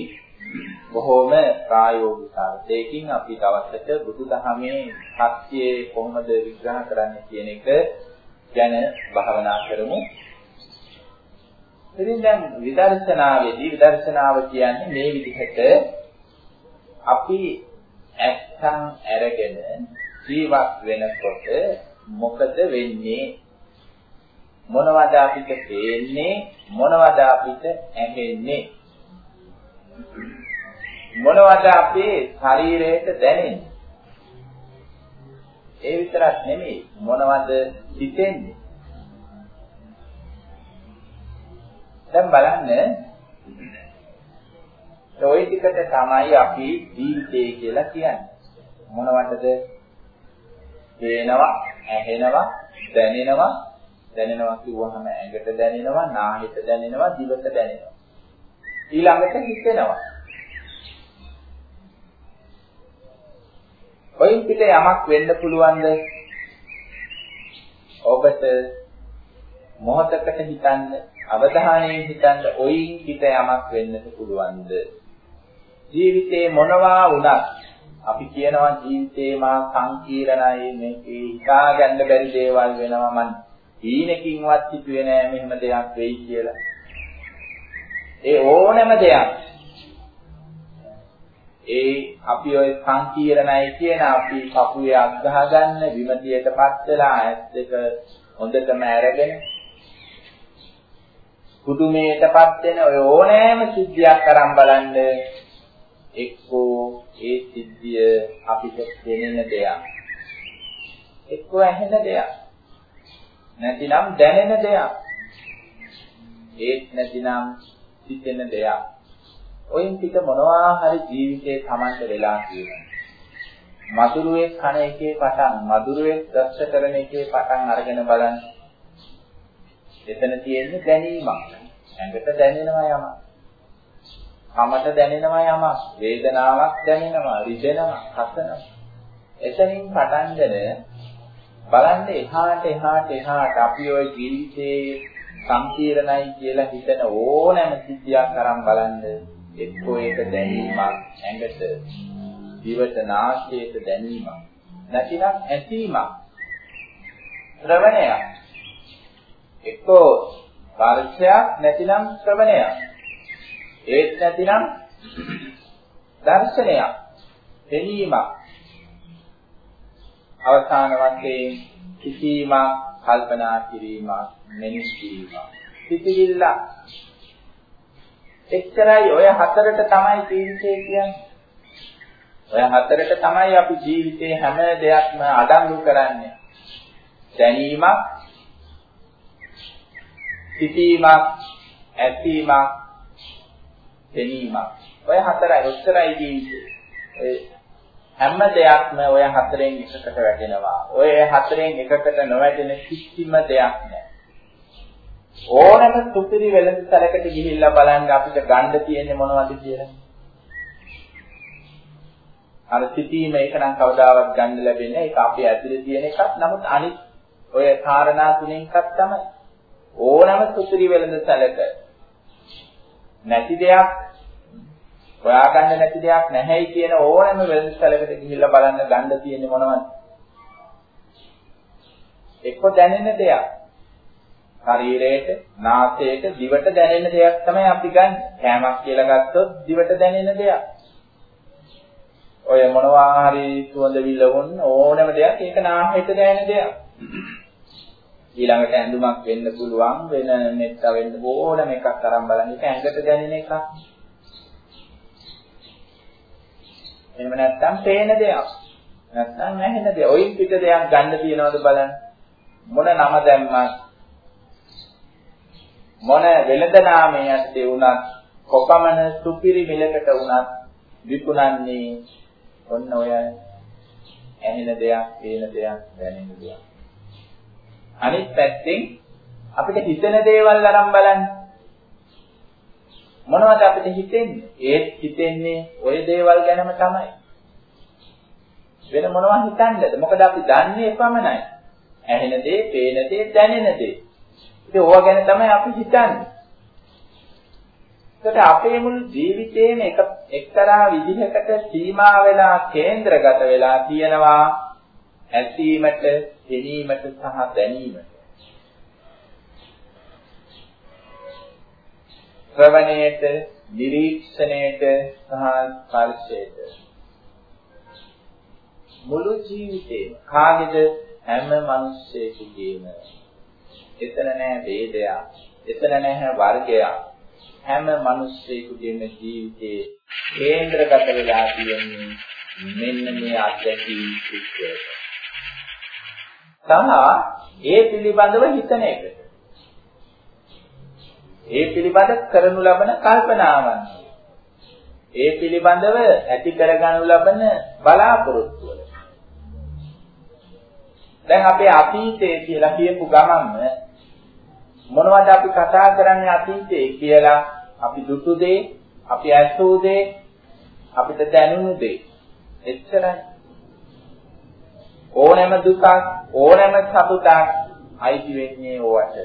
බොහෝම ප්‍රායෝගික අර්ථයකින් අපි දවසට බුදුදහමේ සත්‍යයේ කොහොමද විග්‍රහ කරන්නේ කියන එක ගැන භාවනා කරමු. ඉතින් දැන් විදර්ශනාවේදී විදර්ශනාව කියන්නේ මේ විදිහට අපි ඇත්තන් අරගෙන ජීවත් වෙනකොට මොකද වෙන්නේ? මොනවද අපිට පේන්නේ? මොනවද අපිට ඇහෙන්නේ? මොනවද අපේ ශරීරයට දැනෙන්නේ? ඒ විතරක් නෙමෙයි මොනවද හිතෙන්නේ? දැන් බලන්න ඔය ටිකට තමයි අපි ජීවිතය කියලා කියන්නේ. මොනවටද? පේනවා, ඇහෙනවා, දැනෙනවා, දැනෙනවා කිව්වහම ඇඟට දැනෙනවා, නාහිත දැනෙනවා, දිවට දැනෙනවා. ඊළඟට හිතෙනවා. ඔයින් පිට යමක් වෙන්න පුළුවන්ද? ඔබට මොහතකට හිතන්න, අවධානයෙන් හිතන්න ඔයින් පිට යමක් වෙන්නත් පුළුවන්ද? ජීවිතේ මොනවා වුණත් අපි කියනවා ජීවිතේ මා සංකීර්ණයි මේකේ හිතා ගන්න බැරි දේවල් වෙනවා මන් ඊනකින්වත් හිතුවේ නෑ මෙහෙම දෙයක් වෙයි කියලා. ඒ ඕනෑම දෙයක් ඒ අපි ඔය සංකීර්ණයි කියන අපි කපුවේ අග්ගහ ගන්න විමතියටපත් වෙලා ඇස් දෙක හොඳටම අරගෙන කුදුමේටපත් වෙන ඔය ඕනෑම සිද්ධියක් අරන් බලන්න එක්කෝ ඒ සිද්ධිය අපිට දැනෙන දෙයක්. එක්කෝ ඇහෙන දෙයක්. නැතිනම් දැනෙන දෙයක්. ඒත් නැතිනම් සිතෙන දෙයක්. ඔයින් පිට මොනවා හරි ජීවිතේ Tamanට වෙලා තියෙනවා. මధుරයේ කන එකේ පටන් මధుරයේ දස්ස කරන එකේ පටන් අරගෙන බලන්න. එතන තියෙන්නේ දැනීමක්. ඇඟට දැනෙනවා යමක්. කමට දැනෙනවා යමක් වේදනාවක් දැනෙනවා රිදෙනවා හසනවා. එතනින් පටන්ගෙන බලන්න එහාට එහාට එහාට අපි ওই ජීවිතේ සංකීර්ණයි කියලා හිතන ඕනෑම සිද්ධියක් අරන් බලන්න එක්කෝ ඒක දැනීමක් ඇඟට දිවට නාසයට දැනීමක් නැතිනම් ඇසීමක්. ශ්‍රවණයක්. එක්කෝ ස්පර්ශයක් නැතිනම් ශ්‍රවණයක්. ඒත් නැතිනම් දර්ශනයක් දෙනීමක් අවසාන වශයෙන් කිසීමක් කල්පනා කිරීමක් මෙනෙහි කිරීමක්. සිතිවිල්ල එච්චරයි ඔය හතරට තමයි ජීවිතය කියන්නේ. ඔය හතරට තමයි අපි ජීවිතේ හැම දෙයක්ම අඩංගු කරන්නේ. දැනීමක් සිතීමක් ඇසීමක් දෙනීමක්. ඔය හතරයි ඔච්චරයි ජීවිතේ. ඒ හැම දෙයක්ම ඔය හතරෙන් එකකට වැටෙනවා. ඔය හතරෙන් එකකට නොවැටෙන කිසිම දෙයක් නැහැ. ඕනම සුපිරි වෙළඳ සැලකට ගිහිල්ලා බලන්න අපිට ගන්න තියෙන්නේ මොනවද කියලා. අර සිටීම ඒක නම් කවදාවත් ගන්න ලැබෙන්නේ ඒක අපේ ඇතුලේ තියෙන එකක්. නමුත් අනිත් ඔය කාරණා තුනෙන් එකක් තමයි ඕනම සුපිරි වෙළඳ සැලක නැති දෙයක් හොයාගන්න නැති දෙයක් නැහැයි කියන ඕනම වෙළඳ සැලකට ගිහිල්ලා බලන්න ගන්න තියෙන්නේ මොනවද? එක්ක දැනෙන දෙයක්. ශරීරයට, නාසයට, දිවට දැනෙන දෙයක් තමයි අපි ගන්න. කෑමක් කියලා ගත්තොත් දිවට දැනෙන දෙයක්. ඔය මොනවා හරි සුවඳ විලවුන් ඕනම දෙයක් ඒක නාහයට දැනෙන දෙයක්. ඊළඟට ඇඳුමක් වෙන්න පුළුවන් වෙන නෙත්ත වෙන්න ඕනම එකක් තරම් බලන්න ඒක ඇඟට දැනෙන එකක්. එහෙම නැත්නම් පේන දෙයක්. නැත්නම් ඇහෙන දෙයක්. ඔයින් පිට දෙයක් ගන්න තියනවද බලන්න. මොන නම දැම්මත් මොන වෙළඳ නාමයක් වුණත් කොපමණ සුපිරි මිලකට වුණත් විකුණන්නේ ඔන්න ඔය ඇහෙන දෙයක්, පේන දෙයක්, දැනෙන දෙයක්. අනිත් පැත්තෙන් අපිට හිතෙන දේවල් අරන් බලන්න. මොනවද අපිට හිතෙන්නේ? ඒත් හිතෙන්නේ ওই දේවල් ගැනම තමයි. වෙන මොනවා හිතන්නද? මොකද අපි දන්නේ එපමණයි. ඇහෙන දේ, පේන දේ, දැනෙන දේ. ඉතින් ඕවා ගැන තමයි අපි හිතන්නේ. ඒකට අපේ මුළු ජීවිතේම එක එක්තරා විදිහකට සීමා වෙලා කේන්ද්‍රගත වෙලා තියෙනවා ඇසීමට, පෙනීමට සහ දැනීමට. ශ්‍රවණයට, නිරීක්ෂණයට සහ ස්පර්ශයට. මුළු ජීවිතේම කාගේද හැම මිනිස්සෙකුගේම එතන නැහැ ભેදයක්, එතන නැහැ වර්ගයක්. හැම මිනිස්සෙකුගේම ජීවිතේ කේන්ද්‍රගත වෙලා තියෙන්නේ මෙන්න මේ අත්දැකීම් ටික. සහ ඒ පිළිබඳව හිතන එක. ඒ පිළිබඳ කරනු ලබන කල්පනාවන්. ඒ පිළිබඳව ඇති කරගනු ලබන බලාපොරොත්තු වල. දැන් අපේ අතීතය කියලා කියපු ගමන්ම මොනවද අපි කතා කරන්නේ අතීතේ කියලා අපි දුටු දේ, අපි ඇසූ දේ, අපිට දැනුණු දේ. එච්චරයි. ඕනෑම දුකක්, ඕනෑම සතුටක් අයිති වෙන්නේ ඕවට.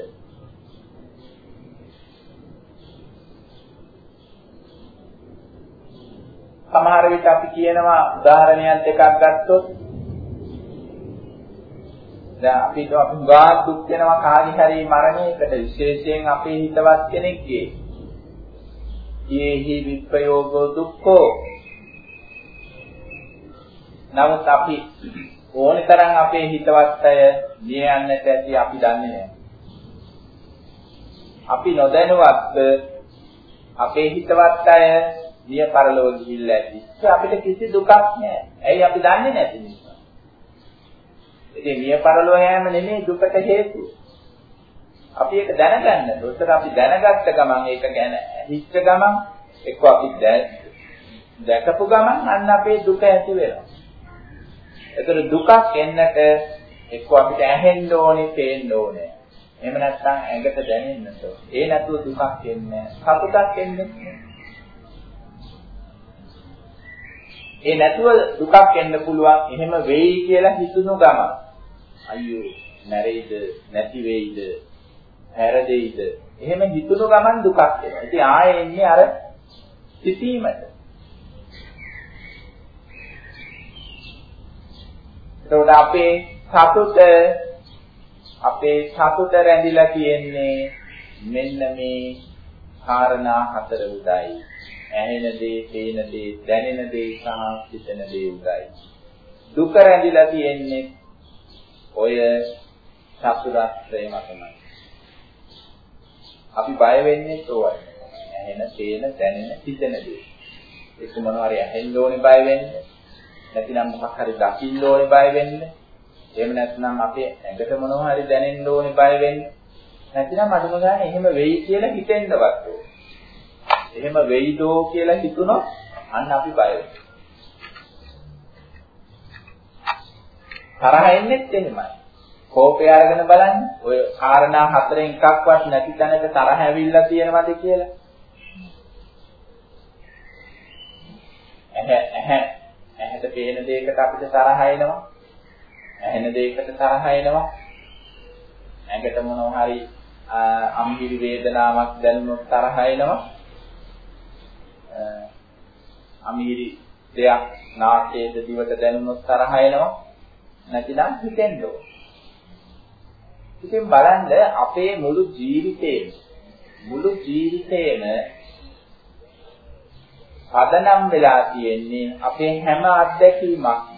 සමහර විට අපි කියනවා උදාහරණයක් දෙකක් ගත්තොත් දැන් අපි අපි ගා දුක් වෙනවා කාගේ හරි මරණයකට විශේෂයෙන් අපේ හිතවත් කෙනෙක්ගේ. යේහි විප්‍රයෝගෝ දුක්ඛෝ. නමුත් අපි ඕනතරම් අපේ හිතවත් අය මිය යන්නට ඇති අපි දන්නේ නැහැ. අපි නොදැනුවත්ව අපේ හිතවත් අය මිය පරලොව ගිහිල්ලා ඇති. අපිට කිසි දුකක් නැහැ. ඇයි අපි දන්නේ නැති නිසා? ඉතින් මිය පරලෝ යෑම නෙමෙයි දුකට හේතුව. අපි ඒක දැනගන්න. උත්තර අපි දැනගත්ත ගමන් ඒක ගැන හිච්ච ගමන් එක්ක අපි දැකපු ගමන් අන්න අපේ දුක ඇති වෙනවා. ඒතර දුකක් එන්නට එක්ක අපිට ඇහෙන්න ඕනේ, පේන්න ඕනේ. එහෙම නැත්නම් ඇඟට දැනෙන්නට. ඒ නැතුව දුකක් එන්නේ නැහැ. සතුටක් එන්නේ ඒ නැතුව දුකක් එන්න පුළුවන්. එහෙම වෙයි කියලා හිතුණු ගමන් අයියෝ නැරෙයිද නැති වෙයිද හැරදෙයිද එහෙම හිතුණු ගමන් දුකක් එනවා. ඉතින් ආයේ එන්නේ අර සිටීමට. එතකොට අපේ සතුට අපේ සතුට රැඳිලා තියෙන්නේ මෙන්න මේ කාරණා හතර උදයි. ඇහෙන දේ, පේන දේ, දැනෙන දේ සහ සිතන දේ උදයි. දුක රැඳිලා තියෙන්නේ ඔය චතුරාර්ය මතමයි. අපි බය වෙන්නේ ඒවයි. ඇහෙන, පේන, දැනෙන, හිතෙන දේ. ඒක මොනවා හරි ඇහෙන්න ඕනේ බය වෙන්නේ. නැතිනම් මොකක් හරි දකින්න ඕනේ බය වෙන්නේ. එහෙම නැත්නම් අපේ ඇඟට මොනවා හරි දැනෙන්න ඕනේ බය වෙන්නේ. නැතිනම් අදම ගන්න එහෙම වෙයි කියලා හිතෙන්නවත් එහෙම වෙයිදෝ කියලා හිතුනොත් අන්න අපි බය වෙනවා. තරහ එන්නෙත් එහෙමයි. කෝපය අරගෙන බලන්න. ඔය කාරණා හතරෙන් එකක්වත් නැති තැනක තරහ ඇවිල්ලා තියෙනවද කියලා. ඇහැ ඇහැ ඇහැට පේන දෙයකට අපිට තරහ එනවා. ඇහෙන දෙයකට තරහ එනවා. ඇඟට මොනවා හරි අම්බිලි වේදනාවක් දැනුනොත් තරහ එනවා. අමීරි දෙයක් නාසයේද දිවට දැනුනොත් තරහ එනවා. නැතිනම් හිතෙන්න ඕන. ඉතින් බලන්න අපේ මුළු ජීවිතේම මුළු ජීවිතේම පදනම් වෙලා තියෙන්නේ අපේ හැම අත්දැකීමක්ම.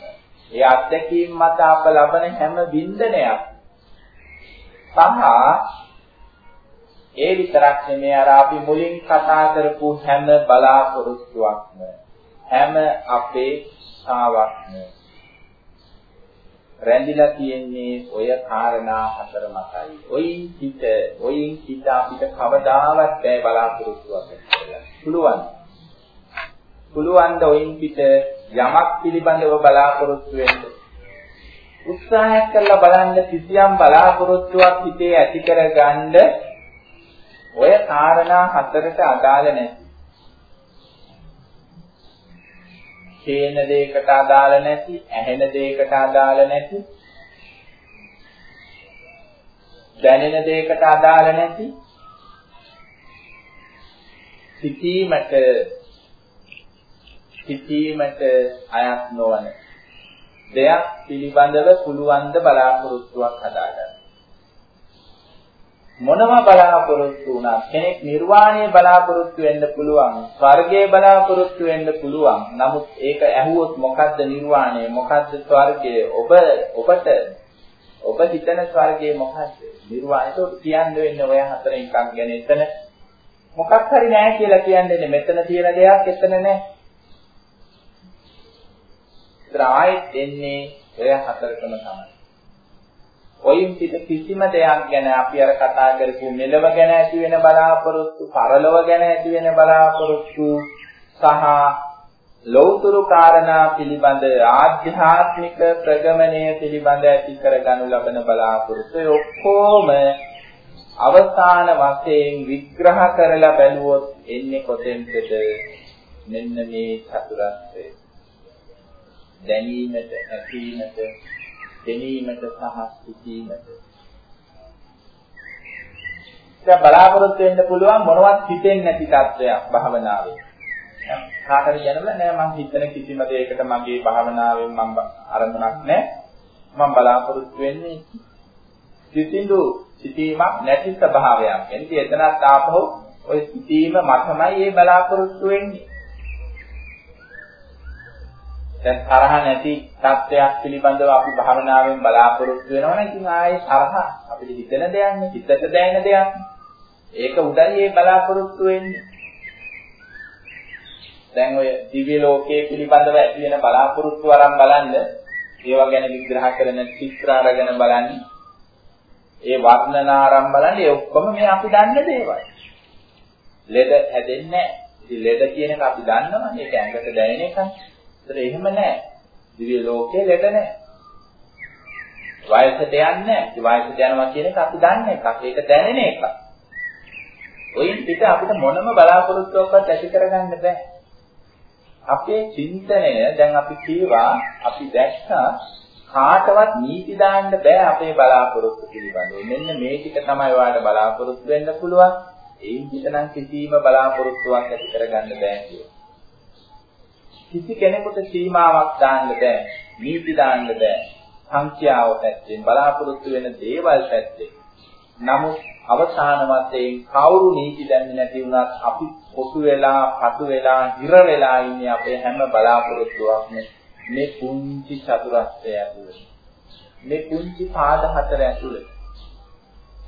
ඒ අත්දැකීම් මත අප ලබන හැම වින්දනයක් සහ ඒ විතරක් නෙමෙයි අර අපි මුලින් කතා කරපු හැම බලාපොරොත්තුවක්ම හැම අපේක්ෂාවක්ම රැඳිලා තියෙන්නේ ඔය කාරණා හතර මතයි. ඔයින් හිත, ඔයින් හිත අපිට කවදාවත් බෑ බලාපොරොත්තුවක් ඇතිවෙලා. පුළුවන්. පුළුවන් ද ඔයින් පිට යමක් පිළිබඳව බලාපොරොත්තු වෙන්න. උත්සාහයක් කරලා බලන්න කිසියම් බලාපොරොත්තුවක් හිතේ ඇති කරගන්න ඔය කාරණා හතරට අදාළ නැහැ. පේන දෙයකට අදාළ නැති, ඇහෙන දෙයකට අදාළ නැති, දැනෙන දෙයකට අදාළ නැති, සිටීමට සිටීමට අයත් නොවන දෙයක් පිළිබඳව පුළුවන් ද බලාපොරොත්තුවක් හදාගන්න. මොනම බලාපොරොත්තු වුණත් කෙනෙක් නිර්වාණය බලාපොරොත්තු වෙන්න පුළුවන් ස්වර්ගය බලාපොරොත්තු වෙන්න පුළුවන් නමුත් ඒක ඇහුවොත් මොකද්ද නිර්වාණය මොකද්ද ස්වර්ගය ඔබ ඔබට ඔබ හිතන ස්වර්ගය මොකද්ද? නිර්වාණය ඒක කියන්න වෙන්නේ ඔය හතරෙන් එකක් ගැන එතන. මොකක් හරි නැහැ කියලා කියන්නේ මෙතන තියෙන දෙයක් එතන නැහැ ඒත් ආයෙත් එන්නේ ඔය හතරකම තමයි. කොයින් පිට කිසිම දෙයක් ගැන අපි අර කතා කරපු මෙලව ගැන ඇති වෙන බලාපොරොත්තු, පරලොව ගැන ඇති වෙන බලාපොරොත්තු සහ ලෞතුරු කාරණා පිළිබඳ ආධ්‍යාත්මික ප්‍රගමණය පිළිබඳ ඇති කරගනු ලබන බලාපොරොත්තු ඔක්කොම අවසාන වශයෙන් විග්‍රහ කරලා බැලුවොත් එන්නේ කොතෙන්ද? මෙන්න මේ චතුරස්‍රය. දැනීමට ඇසීමට දෙනීමට සහ සිටීමට. දැන් බලාපොරොත්තු වෙන්න පුළුවන් මොනවත් හිතෙන්නේ නැති තත්වයක් භාවනාවේ. කාටද කියනවද නෑ මම හිතන කිසිම දෙයකට මගේ භාවනාවෙන් මම අරමුණක් නෑ. මම බලාපොරොත්තු වෙන්නේ සිතිඳු සිටීමක් නැති ස්වභාවයක්. එනිදී එතනත් ආපහු ওই සිටීම මතමයි ඒ බලාපොරොත්තු වෙන්නේ. දැන් තරහ නැති තත්ත්වයක් පිළිබඳව අපි භාවනාවෙන් බලාපොරොත්තු වෙනවනේ ඉතින් ආයේ තරහ අපිට හිතෙන දෙයක්නේ හිතට දැනෙන දෙයක්. ඒක උඩයි ඒ බලාපොරොත්තු වෙන්නේ. දැන් ඔය දිව්‍ය ලෝකයේ පිළිබඳව ඇති වෙන බලාපොරොත්තු අරන් බලන්න ඒවා ගැන විග්‍රහ කරන චිත්‍ර අරගෙන බලන්න ඒ වර්ණනා අරන් බලන්න ඒ ඔක්කොම මේ අපි දන්න දේවල්. ලෙඩ හැදෙන්නේ නැහැ. ඉතින් ලෙඩ කියන එක අපි දන්නවනේ ඒක ඇඟට දැනෙන එකක්. ඒතර එහෙම නැහැ. දිව්‍ය ලෝකේ ලෙඩ නැහැ. වයසට යන්නේ නැහැ. වයසට යනවා කියන එක අපි දන්නේ එකක්. ඒක දැනෙන එකක්. ඔයින් පිට අපිට මොනම බලාපොරොත්තුවක්වත් ඇති කරගන්න බෑ. අපේ චින්තනය දැන් අපි කීවා අපි දැක්කා කාටවත් නීති දාන්න බෑ අපේ බලාපොරොත්තු පිළිබඳව. මෙන්න මේ ටික තමයි ඔයාලට බලාපොරොත්තු වෙන්න පුළුවන්. ඒන් පිටනම් කිසිම බලාපොරොත්තුවක් ඇති කරගන්න බෑ කියලා. කිසි කෙනෙකුට සීමාවක් දාන්න බෑ. නීති දාන්න බෑ. සංඛ්‍යාව පැත්තෙන් බලාපොරොත්තු වෙන දේවල් පැත්තෙන්. නමුත් අවසාන වශයෙන් කවුරු නීති දැන්නේ නැති වුණත් අපි පොසු වෙලා, පටු වෙලා, හිර වෙලා ඉන්නේ අපේ හැම බලාපොරොත්තුවක්ම මේ කුංචි චතුරස්‍රය ඇතුළේ. මේ කුංචි පාද හතර ඇතුළේ.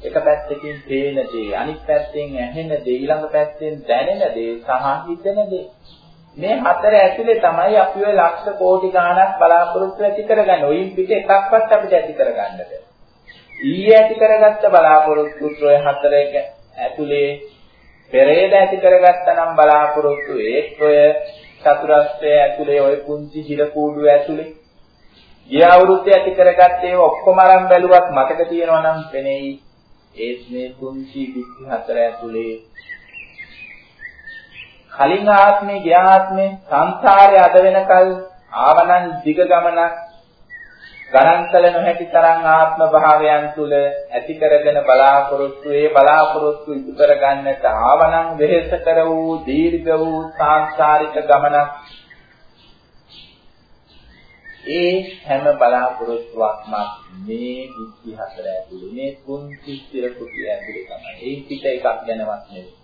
එක පැත්තකින් පේන දේ, අනිත් පැත්තෙන් ඇහෙන දේ, ඊළඟ පැත්තෙන් දැනෙන දේ සහ හිතෙන දේ. මේ හතර ඇතුලේ තමයි අපි ඔය ලක්ෂ කෝටි ගාණක් බලාපොරොත්තු ඇති කරගන්නේ. ඔයින් පිට එකක්වත් අපිට ඇති කරගන්න බැහැ. ඊයේ ඇති කරගත්ත බලාපොරොත්තු ඔය හතර ඇතුලේ පෙරේද ඇති කරගත්තා නම් බලාපොරොත්තු ඒත් ඔය චතුරස්‍රය ඇතුලේ ඔය පුංචි හිර කූඩුව ඇතුලේ ගිය අවුරුද්දේ ඇති කරගත්තේ ඔක්කොම අරන් බැලුවත් මතක තියෙනවා නම් වෙනෙයි ඒත් මේ තුන්සි 24 ඇතුලේ කලින් ආත්මේ ගිය ආත්මේ සංසාරේ අද වෙනකල් ආවනම් දිග ගමනක් ගණන් කළ නොහැකි තරම් ආත්ම භාවයන් තුල ඇති කරගෙන බලාපොරොත්තු ඒ බලාපොරොත්තු ඉටු කරගන්නට ආවනම් වෙහෙස කර වූ දීර්ඝ වූ සාංශාරික ගමනක් ඒ හැම බලාපොරොත්තුවක්ම මේ 24 ඇතුළේ මේ තුන් සිත්තිර කුටිය ඇතුළේ තමයි. ඒ පිට එකක් ගැනවත් නෙවෙයි.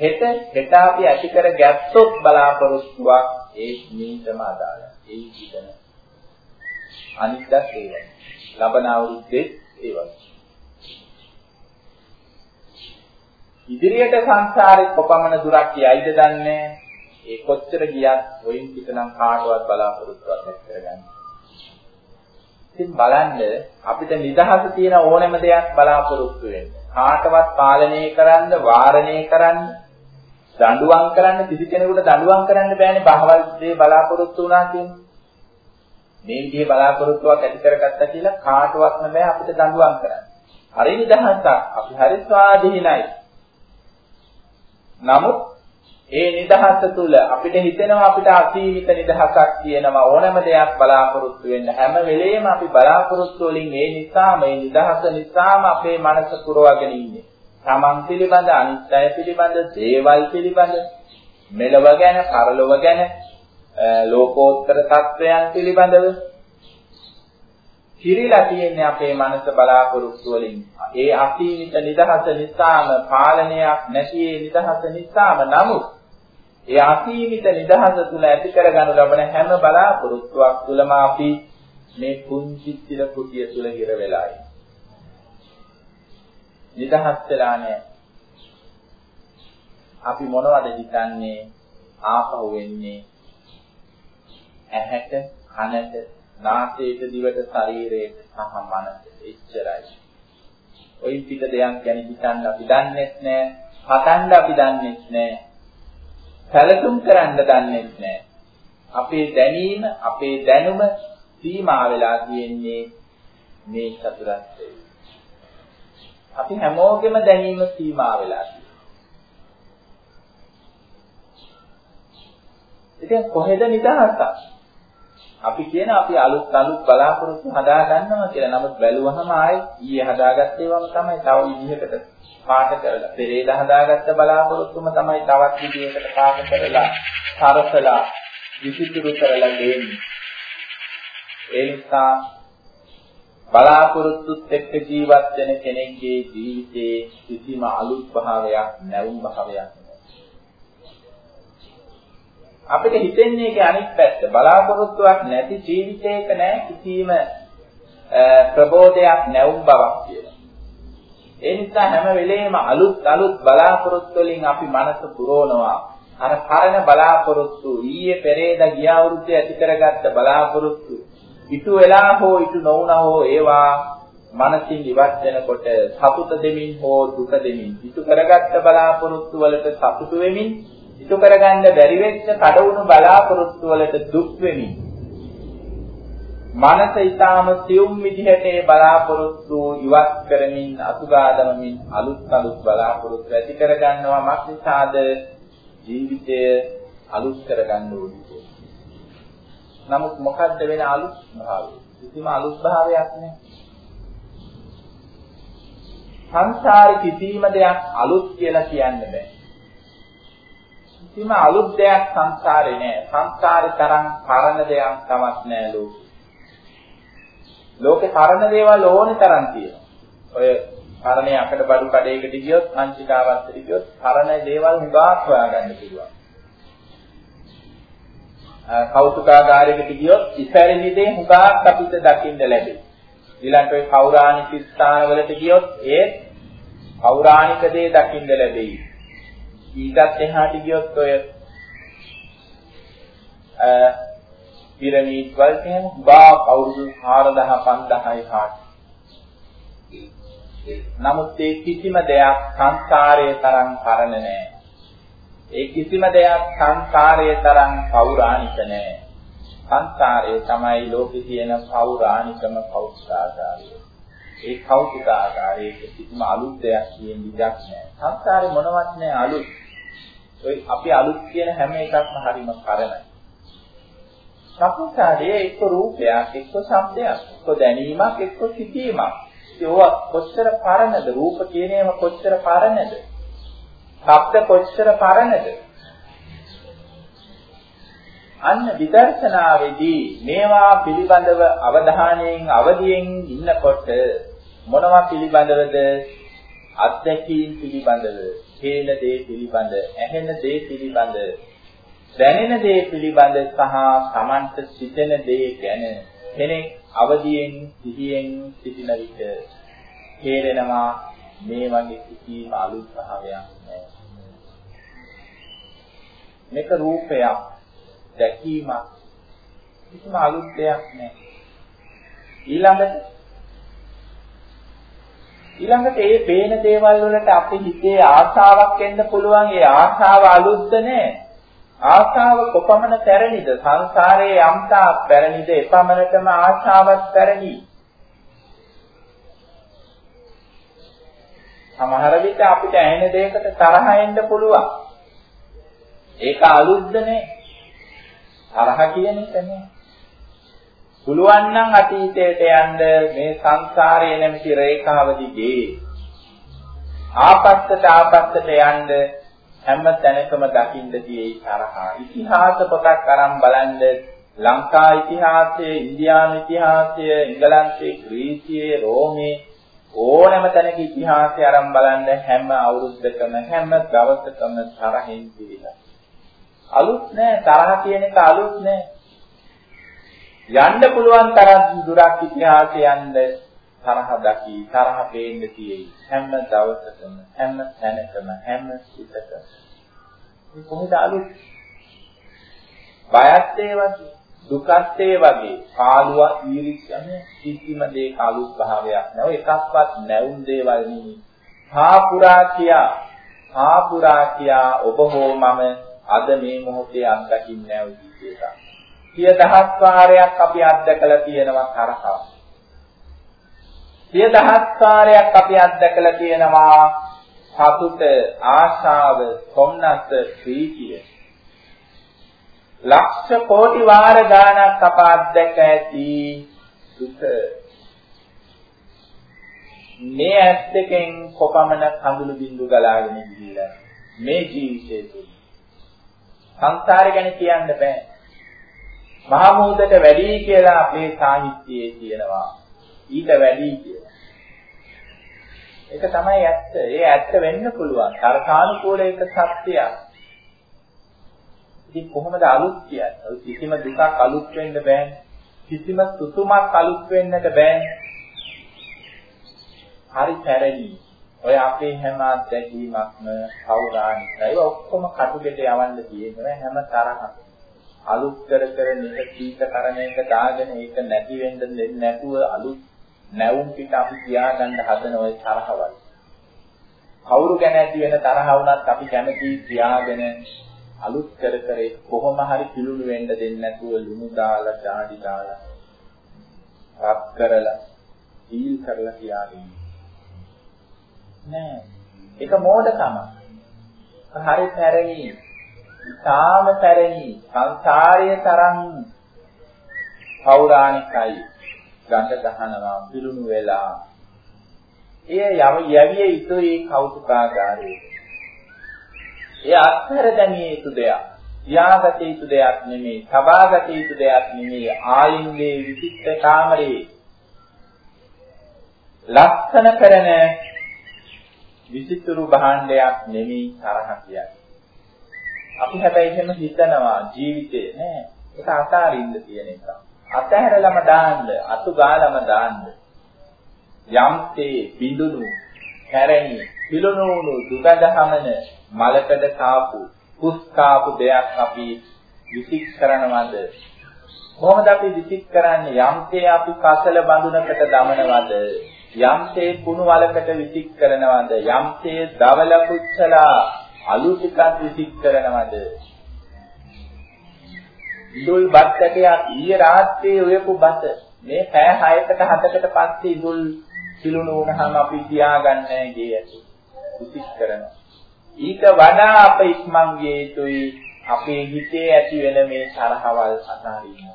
හෙට හෙට අපි ඇති කර ගැත්තොත් බලාපොරොත්තුවක් ඒ නිතම අදාළයි. ඒ පිටන අනිද්දත් ඒ වගේ. ලබන අවුරුද්දේ ඒ වගේ. ඉදිරියට සංසාරේ කොපමණ දුරක් යයිද දන්නේ ඒ කොච්චර ගියත් ඔයින් පිටනම් කාටවත් බලාපොරොත්තුවක් නැති කරගන්න. ඉතින් බලන්න අපිට නිදහස තියෙන ඕනෑම දෙයක් බලාපොරොත්තු වෙන්න. කාටවත් පාලනය කරන්න, වාරණය කරන්න, දඬුවම් කරන්න කිසි කෙනෙකුට දඬුවම් කරන්න බෑනේ බහවල් දේ බලාපොරොත්තු වුණා කියන්නේ. මේ විදිහේ බලාපොරොත්තුවක් ඇති කරගත්තා කියලා කාටවත්ම බෑ අපිට දඬුවම් කරන්න. හරි නිදහසක් අපි හරි ස්වාධීනයි. නමුත් ඒ නිදහස තුල අපිට හිතෙනවා අපිට අසීමිත නිදහසක් තියෙනවා ඕනෑම දෙයක් බලාපොරොත්තු වෙන්න හැම වෙලෙම අපි බලාපොරොත්තු වලින් ඒ නිසා මේ නිදහස නිසාම අපේ මනස පුරවගෙන ඉන්නේ. තමන් පිළිබඳ අනිත්‍ය පිළිබඳ දේවල් පිළිබඳ මෙලව ගැන පරලොව ගැන ලෝකෝත්තර තත්වයන් පිළිබඳව කිරිලා තියෙන්නේ අපේ මනස බලාපොරොත්තු වලින්. ඒ අසීමිත නිදහස නිසාම පාලනයක් නැති නිදහස නිසාම නමුත් ඒ අසීමිත නිදහස තුල ඇති කරගනු ලබන හැම බලාපොරොත්තුවක් තුලම අපි මේ කුංචි තිර කුටිය තුල හිර වෙලායි. නිදහස් වෙලා නැහැ. අපි මොනවද හිතන්නේ ආපහු වෙන්නේ ඇහැට කනට නාසයට දිවට ශරීරයට සහ මනසට එච්චරයි. ওই පිට දෙයක් ගැන හිතන්න අපි දන්නේ නැහැ. හතන්න අපි දන්නේ නැහැ. සැලසුම් කරන්න දන්නේ නැහැ. අපේ දැනීම, අපේ දැනුම සීමා වෙලා තියෙන්නේ මේ චතුරාර්යය. අපි හැමෝගෙම දැනීම සීමා වෙලා තියෙනවා. ඉතින් කොහෙද නිදහසක්? අපි කියන අපි අලුත් අලුත් බලාපොරොත්තු හදා ගන්නවා කියලා. නමුත් බැලුවහම ආයේ ඊයේ හදාගත්තේ වම තමයි තව විදිහකට පාට කරලා. පෙරේද හදාගත්ත බලාපොරොත්තුම තමයි තවත් විදිහකට පාට කරලා, සරසලා, විසිතුරු කරලා දෙන්නේ. ඒ නිසා බලාපොරොත්තුත් එක්ක ජීවත් වෙන කෙනෙක්ගේ ජීවිතේ කිසිම අලුත් භාවයක් නැවුම් භාවයක් අපිට හිතෙන්නේ ඒක අනිත් පැත්ත. බලාපොරොත්තුවක් නැති ජීවිතයක නෑ කිසිම ප්‍රබෝධයක් නැවුම් බවක් කියලා. ඒ නිසා හැම වෙලේම අලුත් අලුත් බලාපොරොත්තු වලින් අපි මනස පුරවනවා. අර පරණ බලාපොරොත්තු ඊයේ පෙරේදා ගිය අවුරුද්දේ ඇති කරගත්ත බලාපොරොත්තු ඉටු වෙලා හෝ ඉටු නොවුනා හෝ ඒවා මනසින් ඉවත් වෙනකොට සතුට දෙමින් හෝ දුක දෙමින් ඉටු කරගත්ත බලාපොරොත්තු වලට සතුට වෙමින් ඉටු කරගන්න බැරි වෙච්ච කඩවුණු බලාපොරොත්තු වලට දුක් වෙමින් මනස ඊටාම සියුම් විදිහට ඒ බලාපොරොත්තු ඉවත් කරමින් අතුගාදමමින් අලුත් අලුත් බලාපොරොත්තු ඇති කරගන්නවා මක්නිසාද ජීවිතය අලුත් කරගන්න ඕනේ. නමුත් මොකද්ද වෙන අලුත් භාවය? කිසිම අලුත් භාවයක් නැහැ. සංසාරේ කිසිම දෙයක් අලුත් කියලා කියන්න බෑ. කිසිම අලුත් දෙයක් සංසාරේ නෑ. සංසාරේ තරම් පරණ දෙයක් තවත් නෑ ලෝකේ. ලෝකේ පරණ දේවල් ඕනේ තරම් තියෙනවා. ඔය පරණ යකඩ බඩු කඩේකට ගියොත්, අංචිකාවත්තට ගියොත් පරණ දේවල් හුඟක් හොයාගන්න පුළුවන්. කෞතුකාගාරයකට ගියොත් ඉස්සරින් දේ හුඟක් අපිට දකින්න ලැබේ. ඊළඟට ඔය පෞරාණික ස්ථානවලට ගියොත් ඒ පෞරාණික දේ දකින්න ලැබෙයි. ඊටත් එහාට ගියොත් ඔය පිරමීඩ් වල තියෙන බා අවුරුදු 4000 5000යි හාට. නමුත් ඒ කිසිම දෙයක් සංසාරයේ තරම් පරණ නෑ. ඒ කිසිම දෙයක් සංසාරයේ තරම් පෞරාණික නෑ. සංසාරයේ තමයි ලෝකේ තියෙන පෞරාණිකම කෞතුකාගාරය. ඒ කෞතුකාගාරයේ කිසිම අලුත් දෙයක් කියන විදිහක් නැහැ. සංසාරේ මොනවත් නැහැ අලුත්. ඔය අපි අලුත් කියන හැම එකක්ම හරිම කරණයි. සංසාරයේ එක්ක රූපයක්, එක්ක ශබ්දයක්, එක්ක දැනීමක්, එක්ක සිතීමක්. ඒවා කොච්චර පරණද? රූප කියන ඒවා කොච්චර පරණද? ශබ්ද කොච්චර පරණද? අන්න විදර්ශනාවේදී මේවා පිළිබඳව අවධානයෙන් අවදියෙන් ඉන්නකොට මොනවා පිළිබඳවද අත්දැකීම් පිළිබඳව, හේන දේ පිළිබඳ, ඇහෙන දේ පිළිබඳ, දැනෙන දේ පිළිබඳ සහ Tamanට සිතෙන දේ ගැන කෙනෙක් අවදියෙන් සිහියෙන් සිටින විට හේරෙනවා මේ වගේ කිසිම අලුත් භාවයක් නැහැ. මේක රූපයක් දැකීමක් කිසිම අලුත් දෙයක් නැහැ. ඊළඟට ඊළඟට ඒ පේන දේවල් වලට අපේ හිතේ ආශාවක් එන්න පුළුවන්. ඒ ආශාව අලුත්ද නැහැ. ආශාව කොපමණ පැරණිද? සංසාරයේ යම්තා පැරණිද? එපමණටම ආශාවත් පැරණි. සමහර විට අපිට ඇහෙන දෙයකට තරහ එන්න පුළුවන්. ඒක අලුත්ද නැහැ. තරහ කියන එක නේ. පුළුවන් නම් අතීතයට යන්න මේ සංසාරයේ නැමැති රේඛාව දිගේ ආපස්සට ආපස්සට යන්න හැම තැනකම දකින්න තියෙයි තරහා. ඉතිහාස පොතක් අරන් බලන්න ලංකා ඉතිහාසය, ඉන්දියානු ඉතිහාසය, එංගලන්තයේ, ග්‍රීසියේ, රෝමේ ඕනෑම තැනක ඉතිහාසය අරන් බලන්න හැම අවුරුද්දකම හැම දවසකම තරහින් පිළිලා. අලුත් නෑ තරහ කියන එක අලුත් නෑ. යන්න පුළුවන් තරම් දුරක් ඉතිහාසය යන්න තරහ දකි තරහ පේන්න තියෙයි හැම දවසකම හැම තැනකම හැම සිතකම මේ කොහොමද අලුත් බයත් ඒ වගේ දුකත් ඒ වගේ පාළුවක් ඊරික්ෂම කිසිම දෙයක අලුත් භාවයක් නැව එකක්වත් නැවුම් දේවල් නෙමෙයි හා පුරා කියා හා පුරා කියා ඔබ හෝ මම අද මේ මොහොතේ අත්දකින්නේ නැහැ විදිහට. සිය දහස් වාරයක් අපි අත්දකලා තියෙනවා කරහව. සිය දහස් වාරයක් අපි අත්දකලා තියෙනවා සතුට, ආශාව, සොම්නස, ප්‍රීතිය. ලක්ෂ කෝටි වාර ගානක් අප අත්දැක ඇති දුක මේ ඇස් දෙකෙන් කොපමණ කඳුළු බිඳු ගලාගෙන ගිහිල්ලා මේ ජීවිතේ තුල සංසාරය ගැන කියන්න බෑ. මහා මොහොතට වැඩි කියලා අපේ සාහිත්‍යයේ කියනවා. ඊට වැඩි කියලා. ඒක තමයි ඇත්ත. ඒ ඇත්ත වෙන්න පුළුවන්. තර්කානුකූල එක සත්‍යයක්. ඉතින් කොහොමද අලුත් කියන්නේ? කිසිම දුකක් අලුත් වෙන්න බෑනේ. කිසිම සුතුමක් අලුත් වෙන්නට බෑනේ. හරි පැරණි. ඔය අපේ හැම අත්දැකීමක්ම පෞරාණිකයි. ඒවා ඔක්කොම කටුගෙට යවන්න තියෙනවා හැම තරහක්. අලුත් කර කර නික කීත කරණයක දාගෙන ඒක නැති වෙන්න දෙන්නේ නැතුව අලුත් නැවුම් පිට අපි තියාගන්න හදන ওই තරහවල්. කවුරු ගැන ඇති වෙන තරහ වුණත් අපි කැමති තියාගෙන අලුත් කර කර කොහොම හරි පිළුණු වෙන්න දෙන්නේ නැතුව ලුණු දාලා, ඩාඩි දාලා, රත් කරලා, සීල් කරලා තියාගෙන නෑ. ඒක මෝඩකම. හරි පැරණි. තාම පැරණි. සංසාරයේ තරම් පෞරාණිකයි. ගඳ දහනවා පිළුණු වෙලා. එය යම යවිය යුතුයි කෞතුකාගාරයේ. එය අත්හැර දැමිය යුතු දෙයක්. ත්‍යාගත යුතු දෙයක් නෙමෙයි. සබාගත යුතු දෙයක් නෙමෙයි. ආලින්ගේ විචිත්ත කාමරේ ලක්ෂණ කරන විචිතුරු භාණ්ඩයක් නෙමෙයි තරහ කියන්නේ. අපි හැබැයි එහෙම හිතනවා ජීවිතේ නෑ. ඒක අතාරින්න තියෙන එක. අතහැරලම දාන්න, අතු ගාලම දාන්න. යම්තේ බිඳුණු, හැරෙනි, පිළුණුණු දුගඳහමන මලකඩ කාපු, කුස් කාපු දෙයක් අපි විචික් කරනවද? කොහොමද අපි විචික් කරන්නේ? යම්තේ අපි කසල බඳුනකට දමනවද? යම්සේ කුණු වලකට විසික් කරනවද යම්සේ දවල පුච්චලා අලු ටිකක් විසික් කරනවද ඉඳුල් බත් ඇටයක් ඊයේ රාත්‍රියේ උයපු බත මේ පැය 6කට 7කට පස්සේ ඉඳුල් පිළුණු වුණාම අපි තියාගන්නේ ගේ ඇති. කුසික් කරනවා. ඊට වඩා අප ඉක්මන් ගිය යුතුයි අපේ හිතේ ඇති වෙන මේ තරහවල් අතාරින්න.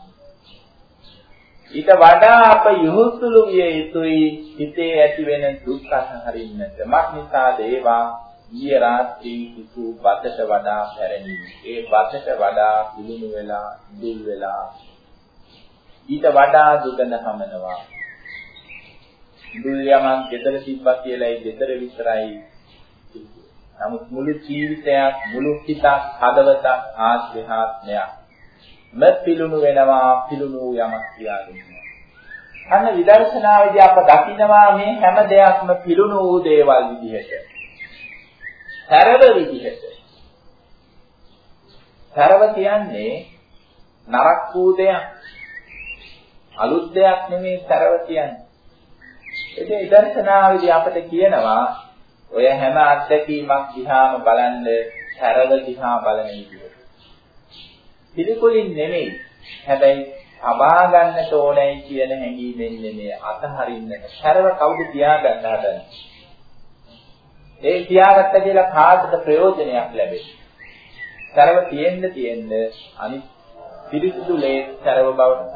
ඊට වඩා අප යොහුසුළු විය යුතුයි හිතේ ඇති වෙන දුක් අතහරින්නට. මක් නිසාද ඒවා ඊය රාත්‍රී සිසු බතට වඩා පැරණි. ඒ බතට වඩා පිළිණු වෙලා, දුල් වෙලා ඊට වඩා දුගඳ හමනවා. දුල් යමක් ගෙදර තිබ්බා කියලා ඒ ගෙදර විතරයි. නමුත් මුළු ජීවිතයක්, මුළු හිතක්, හදවතක්, ආශ්‍රයාත්මයක් ම පිළුණු වෙනවා, පිළුණු යමක් කියාගෙන. අන්න විදර්ශනාවේදී අප දකිනවා මේ හැම දෙයක්ම පිළුණු වූ දේවල් විදිහට. සරව විදිහට. සරව කියන්නේ නරක් වූ දෙයක්. අලුත් දෙයක් නෙමෙයි සරව කියන්නේ. ඉතින් විදර්ශනාවේදී අපිට කියනවා ඔය හැම අත්දැකීමක් දිහාම බලන්න සරව දිහා බලන විදිහට. පිළිකුලින් නෙමෙයි. හැබැයි අබා ගන්නට ඕනේ කියන හැඟීමෙන් නෙමෙයි අතහරින්නට. සරව කවුද තියාගන්න හදන්නේ? ඒ තියාගත්ත කියලා කාටද ප්‍රයෝජනයක් ලැබෙන්නේ? සරව තියෙන්න තියෙන්න අනිත් පිරිසුදු ලේ සරව බවට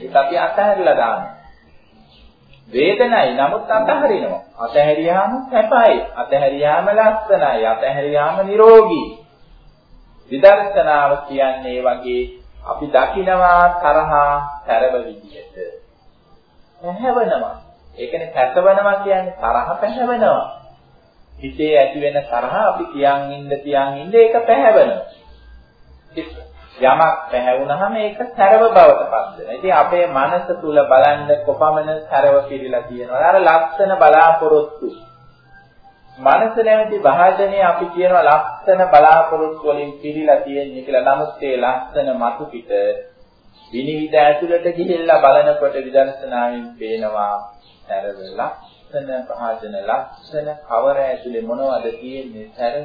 ඒක අපි අතහැරලා දානවා. වේදනයි නමුත් අතහරිනවා. අතහැරියාම සැපයි. අතහැරියාම ලස්සනයි. අතහැරියාම නිරෝගී. විදර්ශනාව කියන්නේ වගේ අපි දකිනවා තරහා තරව විදියට. පැහැවෙනවා. ඒ කියන්නේ පැසවනවා කියන්නේ තරහ පැහැවෙනවා. හිතේ ඇති වෙන තරහ අපි තියන් ඉන්න තියන් ඉන්න ඒක පැහැවෙනවා. යමක් පැහැවුනහම ඒක සරව බවට පත් වෙනවා. ඉතින් අපේ මනස තුල බලන්න කොපමණ සරව පිළිලා තියෙනවා. අර ලක්ෂණ බලාපොරොත්තු. මනස නැමැති භාජනයේ අපි කියනවා ලක්ෂණ බලාපොරොත්තු වලින් පිළිලා තියෙන්නේ කියලා. නමුත් ඒ ලක්ෂණ මතු පිට විනිවිද ඇතුළට ගිහිල්ලා බලනකොට විදර්ශනාවෙන් පේනවා සරව ලක්ෂණ භාජන ලක්ෂණ කවර ඇතුලේ මොනවද තියෙන්නේ සරව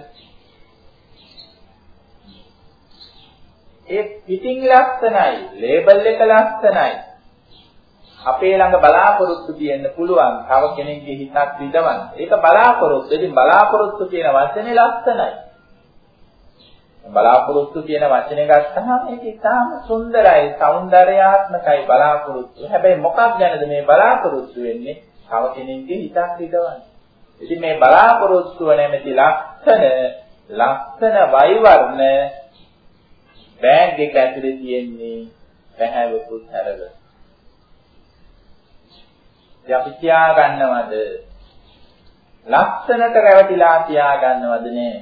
ඒ පිටින් ලස්සනයි, ලේබල් එක ලස්සනයි. අපේ ළඟ බලාපොරොත්තු කියන්න පුළුවන් තව කෙනෙක්ගේ හිතක් විදවන්න. ඒක බලාපොරොත්තු. ඉතින් බලාපොරොත්තු කියන වචනේ ලස්සනයි. බලාපොරොත්තු කියන වචනේ ගත්තහම ඒක ඉතාම සුන්දරයි, సౌందర్యාත්මකයි බලාපොරොත්තු. හැබැයි මොකක් ගැනද මේ බලාපොරොත්තු වෙන්නේ? තව කෙනෙක්ගේ හිතක් විදවන්න. ඉතින් මේ බලාපොරොත්තුව නැමැති ලක්ෂණ, ලක්ෂණ වෛවර්ණ බෑග් එක ඇතුලේ තියෙන්නේ පැහැවපු තරව. ඉතින් අපි තියා ගන්නවද? ලක්ෂණට රැවටිලා තියා ගන්නවද නේ?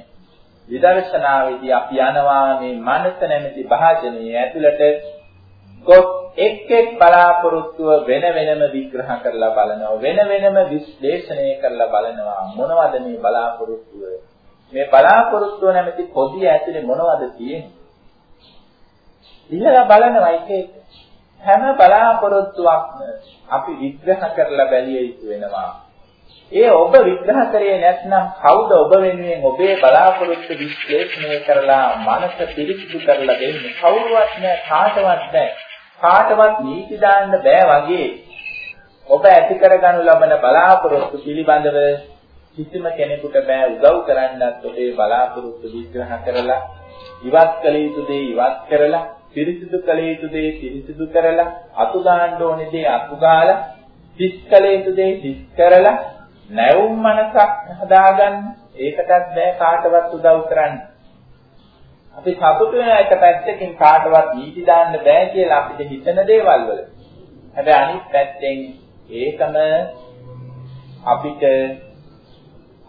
විදර්ශනාවේදී අපි යනවා මේ මනස නැමැති භාජනයේ ඇතුළට ගොස් එක් එක් බලාපොරොත්තුව වෙන වෙනම විග්‍රහ කරලා බලනවා වෙන වෙනම විශ්ලේෂණය කරලා බලනවා මොනවද මේ බලාපොරොත්තුව මේ බලාපොරොත්තුව නැමැති පොදිය ඇතුලේ මොනවද තියෙන්නේ ඉහළ බලනවා එක එක හැම බලාපොරොත්තුවක්ම අපි විග්‍රහ කරලා බැලිය යුතු වෙනවා. ඒ ඔබ විග්‍රහ කරේ නැත්නම් කවුද ඔබ වෙනුවෙන් ඔබේ බලාපොරොත්තු විශ්ලේෂණය කරලා මනස පිරිසිදු කරලා දෙන්නේ? කවුරුවත් නෑ කාටවත් නෑ. කාටවත් නීති දාන්න බෑ වගේ ඔබ ඇති කරගනු ලබන බලාපොරොත්තු පිළිබඳව කිසිම කෙනෙකුට බෑ උදව් කරන්නත් ඔබේ බලාපොරොත්තු විග්‍රහ කරලා ඉවත් කළ යුතු දේ ඉවත් කරලා පිරිසිදු කළ යුතු දේ පිරිසිදු කරලා අතු දාන්න ඕනේ දේ අතු ගාලා හිස් කළ යුතු දේ හිස් කරලා නැවුම් මනසක් හදාගන්න ඒකටත් බෑ කාටවත් උදව් කරන්න. අපි සතුටු වෙන එක පැත්තකින් කාටවත් නීති දාන්න බෑ කියලා අපිට හිතන දේවල් වල. හැබැයි අනිත් පැත්තෙන් ඒකම අපිට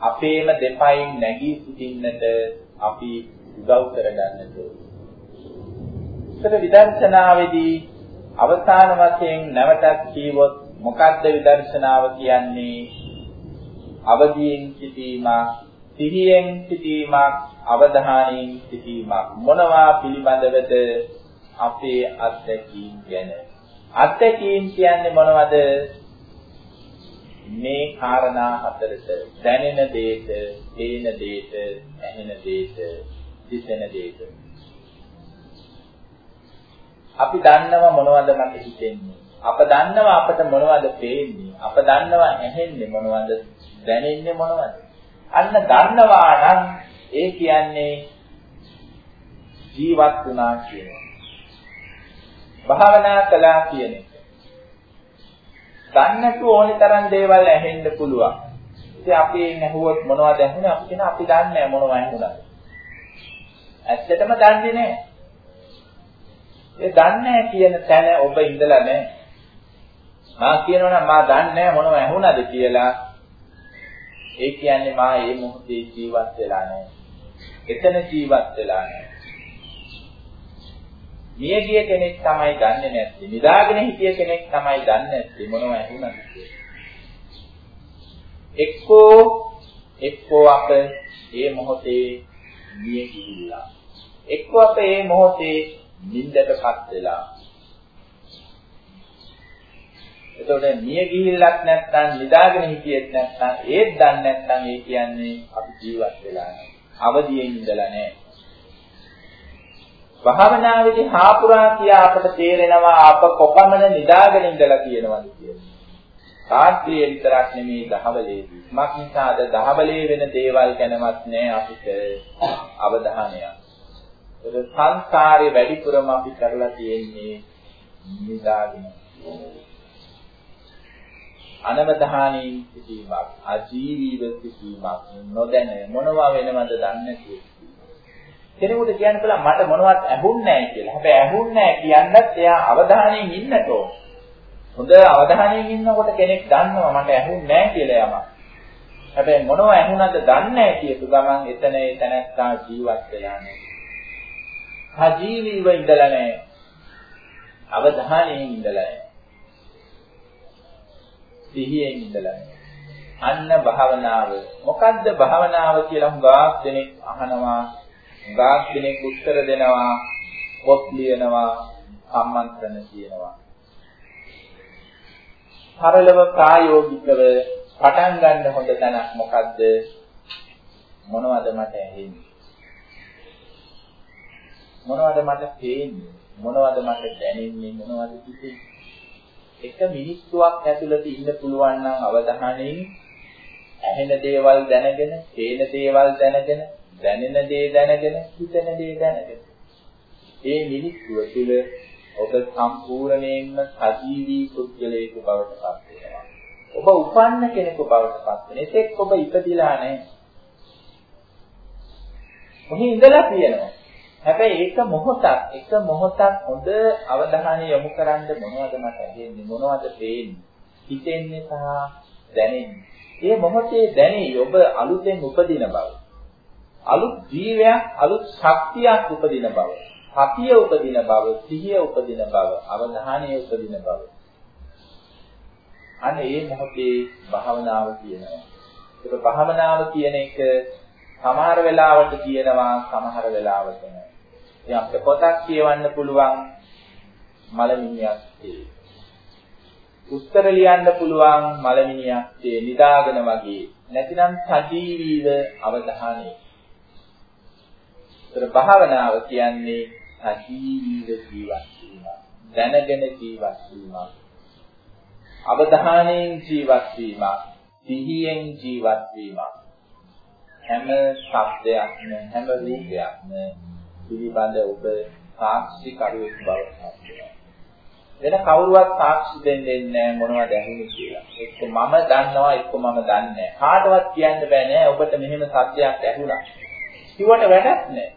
අපේම දෙපයින් නැගී සිටින්නට අපි උදව් කරගන්නට ඕනේ. ඉතල විදර්ශනාවේදී අවසාන වශයෙන් නැවතත් කීවොත් මොකද්ද විදර්ශනාව කියන්නේ? අවදියෙන් සිටීමක්, සිහියෙන් සිටීමක්, අවධානයෙන් සිටීමක්. මොනවා පිළිබඳවද අපේ අත්දැකීම් ගැන? අත්දැකීම් කියන්නේ මොනවද? මේ කාරණා හතරට දැනෙන දේට, පේන දේට, ඇහෙන දේට, දිසෙන දේට අපි දන්නවා මොනවද මට හිතෙන්නේ. අප දන්නවා අපට මොනවද පේන්නේ. අප දන්නවා ඇහෙන්නේ මොනවද දැනෙන්නේ මොනවද. අන්න දන්නවා නම් ඒ කියන්නේ ජීවත් වුණා කියනවා. භාවනා කළා කියන එක. දන්නට ඕනේ තරම් දේවල් ඇහෙන්න පුළුවන්. ඉතින් අපි ඇහුවොත් මොනවද ඇහුනේ අපි කියන අපි දන්නේ නැහැ මොනවද ඇහුණාද. ඇත්තටම දන්නේ නැහැ. ඒ දන්නේ කියන තැන ඔබ ඉඳලා නැහැ. මා කියනවනම් මා දන්නේ මොනව ඇහුණද කියලා. ඒ කියන්නේ මා මේ මොහොතේ ජීවත් වෙලා නැහැ. එතන ජීවත් වෙලා නැහැ. මිය ගිය කෙනෙක් තමයි දන්නේ නැත්තේ. නිදාගෙන හිටිය කෙනෙක් තමයි දන්නේ නැත්තේ මොනව ඇහුණද කියලා. එක්කෝ එක්කෝ අප මේ මොහොතේ මිය ගිහිල්ලා. එක්කෝ අප මේ මොහොතේ නිින්දටපත් වෙලා. එතකොට මිය ගිහිල්ලක් නැත්නම් නිදාගෙන හිටියෙත් නැත්නම් ඒත් දන්නේ නැත්නම් ඒ කියන්නේ අපි ජීවත් වෙලා නැහැ. අවදියෙන් ඉඳලා නැහැ. භාවනාවේදී හාපුරා කියා අපට තේරෙනවා අප කොපමණ නිදාගෙන ඉඳලා කියනවද කියලා. රාත්‍රියේ විතරක් නෙමේ දහවලේදී. මක් නිසාද දහවලේ වෙන දේවල් ගැනවත් නෑ අපිට අවධානයක්. ඒ සංස්කාරේ වැඩිපුරම අපි කරලා තියෙන්නේ නිදාගෙන. අනවධානයෙන් සිටීමක්, අජීවීව සිටීමක්, නොදැන මොනවා වෙනවද දන්නේ නැති කෙනෙකුට කියන්න කළා මට මොනවත් ඇහුන්නේ නැහැ කියලා. හැබැයි ඇහුන්නේ නැහැ කියන්නත් එයා අවධානයෙන් ඉන්නට ඕන. හොඳ අවධානයෙන් ඉන්නකොට කෙනෙක් දන්නවා මට ඇහුන්නේ නැහැ කියලා යමක්. හැබැයි මොනව ඇහුණද දන්නේ නැහැ කියපු ගමන් එතන ඒ තැනත්තා ජීවත් වෙලා නැහැ. සජීවීව ඉඳලා නැහැ. අවධානයෙන් ඉඳලා නැහැ. සිහියෙන් ඉඳලා නැහැ. අන්න භාවනාව. මොකද්ද භාවනාව කියලා හුඟක් දෙනෙක් අහනවා. හුඟක් දෙනෙක් උත්තර දෙනවා. පොත් ලියනවා. සම්මන්ත්‍රණ කියනවා. සරලව ප්‍රායෝගිකව පටන් ගන්න හොඳ තැනක් මොකද්ද? මොනවද මට ඇහෙන්නේ? මොනවද මට පේන්නේ? මොනවද මට දැනෙන්නේ? මොනවද හිතෙන්නේ? එක මිනිස්සුවක් ඇතුළත ඉන්න පුළුවන් නම් අවධානයෙන් ඇහෙන දේවල් දැනගෙන, පේන දේවල් දැනගෙන, දැනෙන දේ දැනගෙන, හිතෙන දේ දැනගෙන. ඒ මිනිස්සුව තුළ ඔබ සම්පූර්ණයෙන්ම සජීවී පුද්ගලයෙකු බවට පත් වෙනවා. ඔබ උපන්න කෙනෙකු බවට පත් වෙන. එතෙක් ඔබ ඉපදිලා නැහැ. ඔහි ඉඳලා තියෙනවා. හැබැයි ඒක මොහොතක් එක මොහොතක් හොඳ අවධානය යොමු කරන්න මොනවද මට ඇහෙන්නේ? මොනවද පේන්නේ? හිතෙන්නේ සහ දැනෙන්නේ? මේ මොහොතේ දැනී ඔබ අලුතෙන් උපදින බව. අලුත් ජීවයක් අලුත් ශක්තියක් උපදින බව. සතිය උපදින බව සිහිය උපදින බව අවධානය උපදින බව. අනේ මේ මොහොතේ භාවනාව කියනවා. ඒක භාවනාව කියන එක සමහර වෙලාවට කියනවා සමහර වෙලාවට නෑ. ඉතින් අපිට පොතක් කියවන්න පුළුවන් මලමිණියක් තේ. උත්තර ලියන්න පුළුවන් මලමිණියක් තේ නිදාගෙන වගේ. නැතිනම් සජීවීව අවධානය. ඒතර භාවනාව කියන්නේ සජීවීව ජීවත් වීම. දැනගෙන ජීවත් වීම. අවධානයෙන් ජීවත් වීම. සිහියෙන් ජීවත් වීම. හැම ශබ්දයක්ම හැම රූපයක්ම පිළිබඳ ඔබ සාක්ෂි කරුවෙක් බවට පත් වෙනවා. වෙන කවුරුවත් සාක්ෂි දෙන්නේ නැහැ මොනවද ඇහුනේ කියලා. එක්ක මම දන්නවා එක්ක මම දන්නේ නැහැ. කාටවත් කියන්න බෑ නෑ ඔබට මෙහෙම සත්‍යයක් ඇහුණා. කිව්වට වැඩක් නෑ.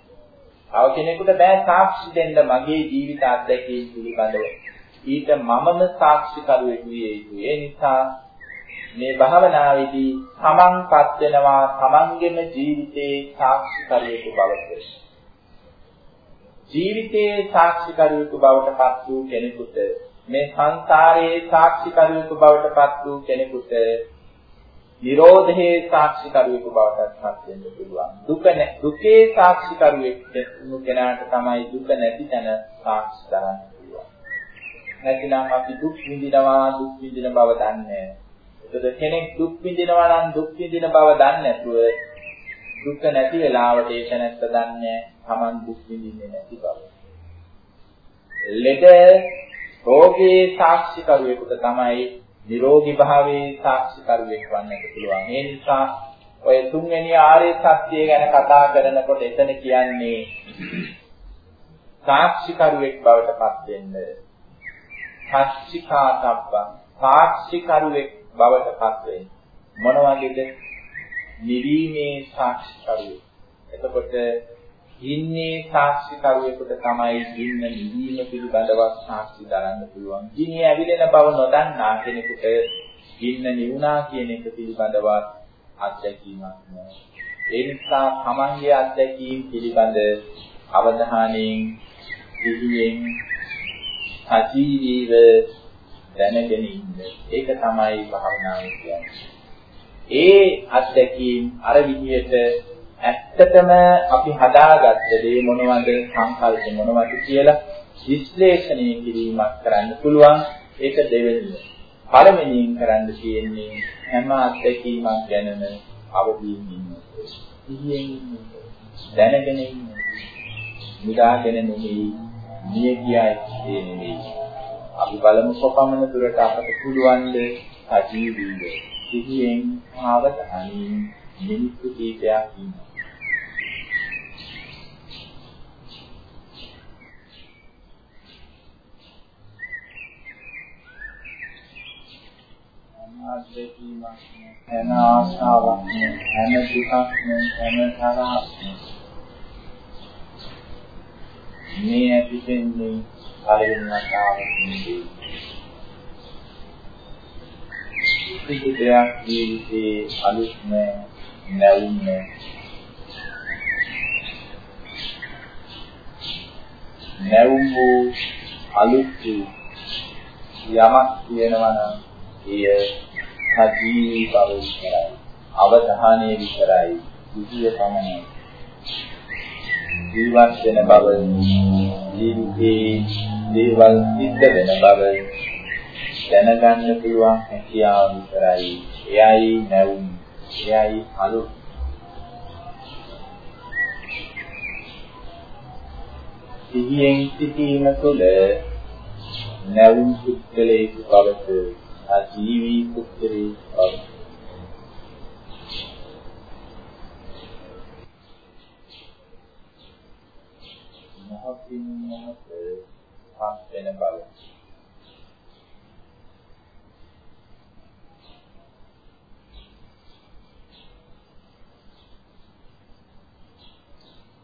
තව කෙනෙකුට බෑ සාක්ෂි දෙන්න මගේ ජීවිත අත්දැකීම් පිළිබඳව. ඊට මමම සාක්ෂි කරුවෙක් විය යුතුයි. ඒ නිසා මේ භාවනාවේදී තමන්පත් වෙනවා තමන්ගේම ජීවිතේ සාක්ෂි කරුවෙක් බවට. ජීවිතයේ සාක්ෂිකරුවෙකු බවට පත් වූ කෙනෙකුට මේ සංසාරයේ සාක්ෂිකරුවෙකු බවට පත් වූ කෙනෙකුට නිරෝධයේ සාක්ෂිකරුවෙකු බවට පත් වෙන්න පුළුවන්. දුක දුකේ සාක්ෂිකරුවෙක් කෙනාට තමයි දුක නැති තැන සාක්ෂි කරන්න පුළුවන්. නැතිනම් අපි දුක් විඳිනවා දුක් විඳින බව දන්නේ නැහැ. කෙනෙක් දුක් විඳිනවා නම් දුක් විඳින බව දන්නේ නැතුව දුක නැති වෙලාවට ඒක නැත්ත දන්නේ Taman දුක් විඳින්නේ නැති බව. ලෙඩ රෝගී සාක්ෂිකරුවෙකුට තමයි නිරෝගී භාවයේ සාක්ෂිකරුවෙක් වන්නට පුළුවන්. ඒ නිසා ඔය තුන්වෙනි ආර්ය සත්‍යය ගැන කතා කරනකොට එතන කියන්නේ සාක්ෂිකරුවෙක් බවට පත් වෙන්න. සාක්ෂිකාතබ්බං සාක්ෂිකරුවෙක් බවට පත් වෙන්න. මොන වගේද? නිවීමේ සාක්ෂිකරුවෙක්. එතකොට ඉන්නේ සාක්ෂිකරුවෙකුට තමයි ඉන්න නිවීම පිළිබඳව සාක්ෂි දරන්න පුළුවන්. ඉන්නේ ඇවිලෙන බව නොදන්නා කෙනෙකුට ඉන්න නිවුණා කියන එක පිළිබඳව අත්දැකීමක් නෑ. ඒ නිසා තමන්ගේ අත්දැකීම් පිළිබඳ අවධානයෙන් සිහියෙන් සජීවීව දැනගෙන ඉන්න. ඒක තමයි භාවනාව කියන්නේ. ඒ අත්දැකීම් අර විදිහට ඇත්තටම අපි හදාගත්ත දේ මොනවද සංකල්ප මොනවද කියලා විශ්ලේෂණය කිරීමක් කරන්න පුළුවන් ඒක දෙවෙනිය. පළවෙනියෙන් කරන්න තියෙන්නේ හැම අත්දැකීමක් ගැනම අවදීන් ඉන්න. ඉහියෙන් දැනගෙන ඉන්න. නිදාගෙන නෙමෙයි, මිය ගියා ඒ නෙමෙයි. අපි බලමු කොපමණ දුරට අපට පුළුවන් ද අජීවීව. ඉහියෙන් ආවතනින් මිනිත්තු කීපයක් ඉන්න. අත්දැකීමක් හැම ආශාවක් හැම දුකක් හැම තරහක් මේ ඇතිවෙන්නේ පළවෙනි වතාවටදී කිසි දෙයක් ජීවිතේ අලුත් නෑ නැවුම් නෑ නැවුම් වූ අලුත් වූ යමක් කියනවා නම් එය සජීවී බව විතරයි. අවධානය විතරයි. විදිය පමණයි. ජීවත් වෙන බව ජීවිතේ දේවල් සිද්ධ වෙන බව දැනගන්න පුළුවන් හැකියාව විතරයි. එයයි නැවුම්. එයයි අලුත් සිහියෙන් සිටීම තුළ නැවුම් පුද්ගලයෙකු බවට ජීවී පුත්‍රේ බව. මොහොතින් මොහොත පස් වෙන බව.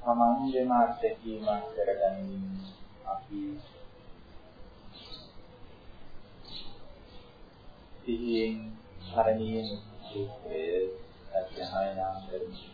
තමන්ගේම අත්දැකීමක් කරගනිමින් අපි සිහියෙන් හරණීය සූත්‍රය අධ්‍යයනය කරමු.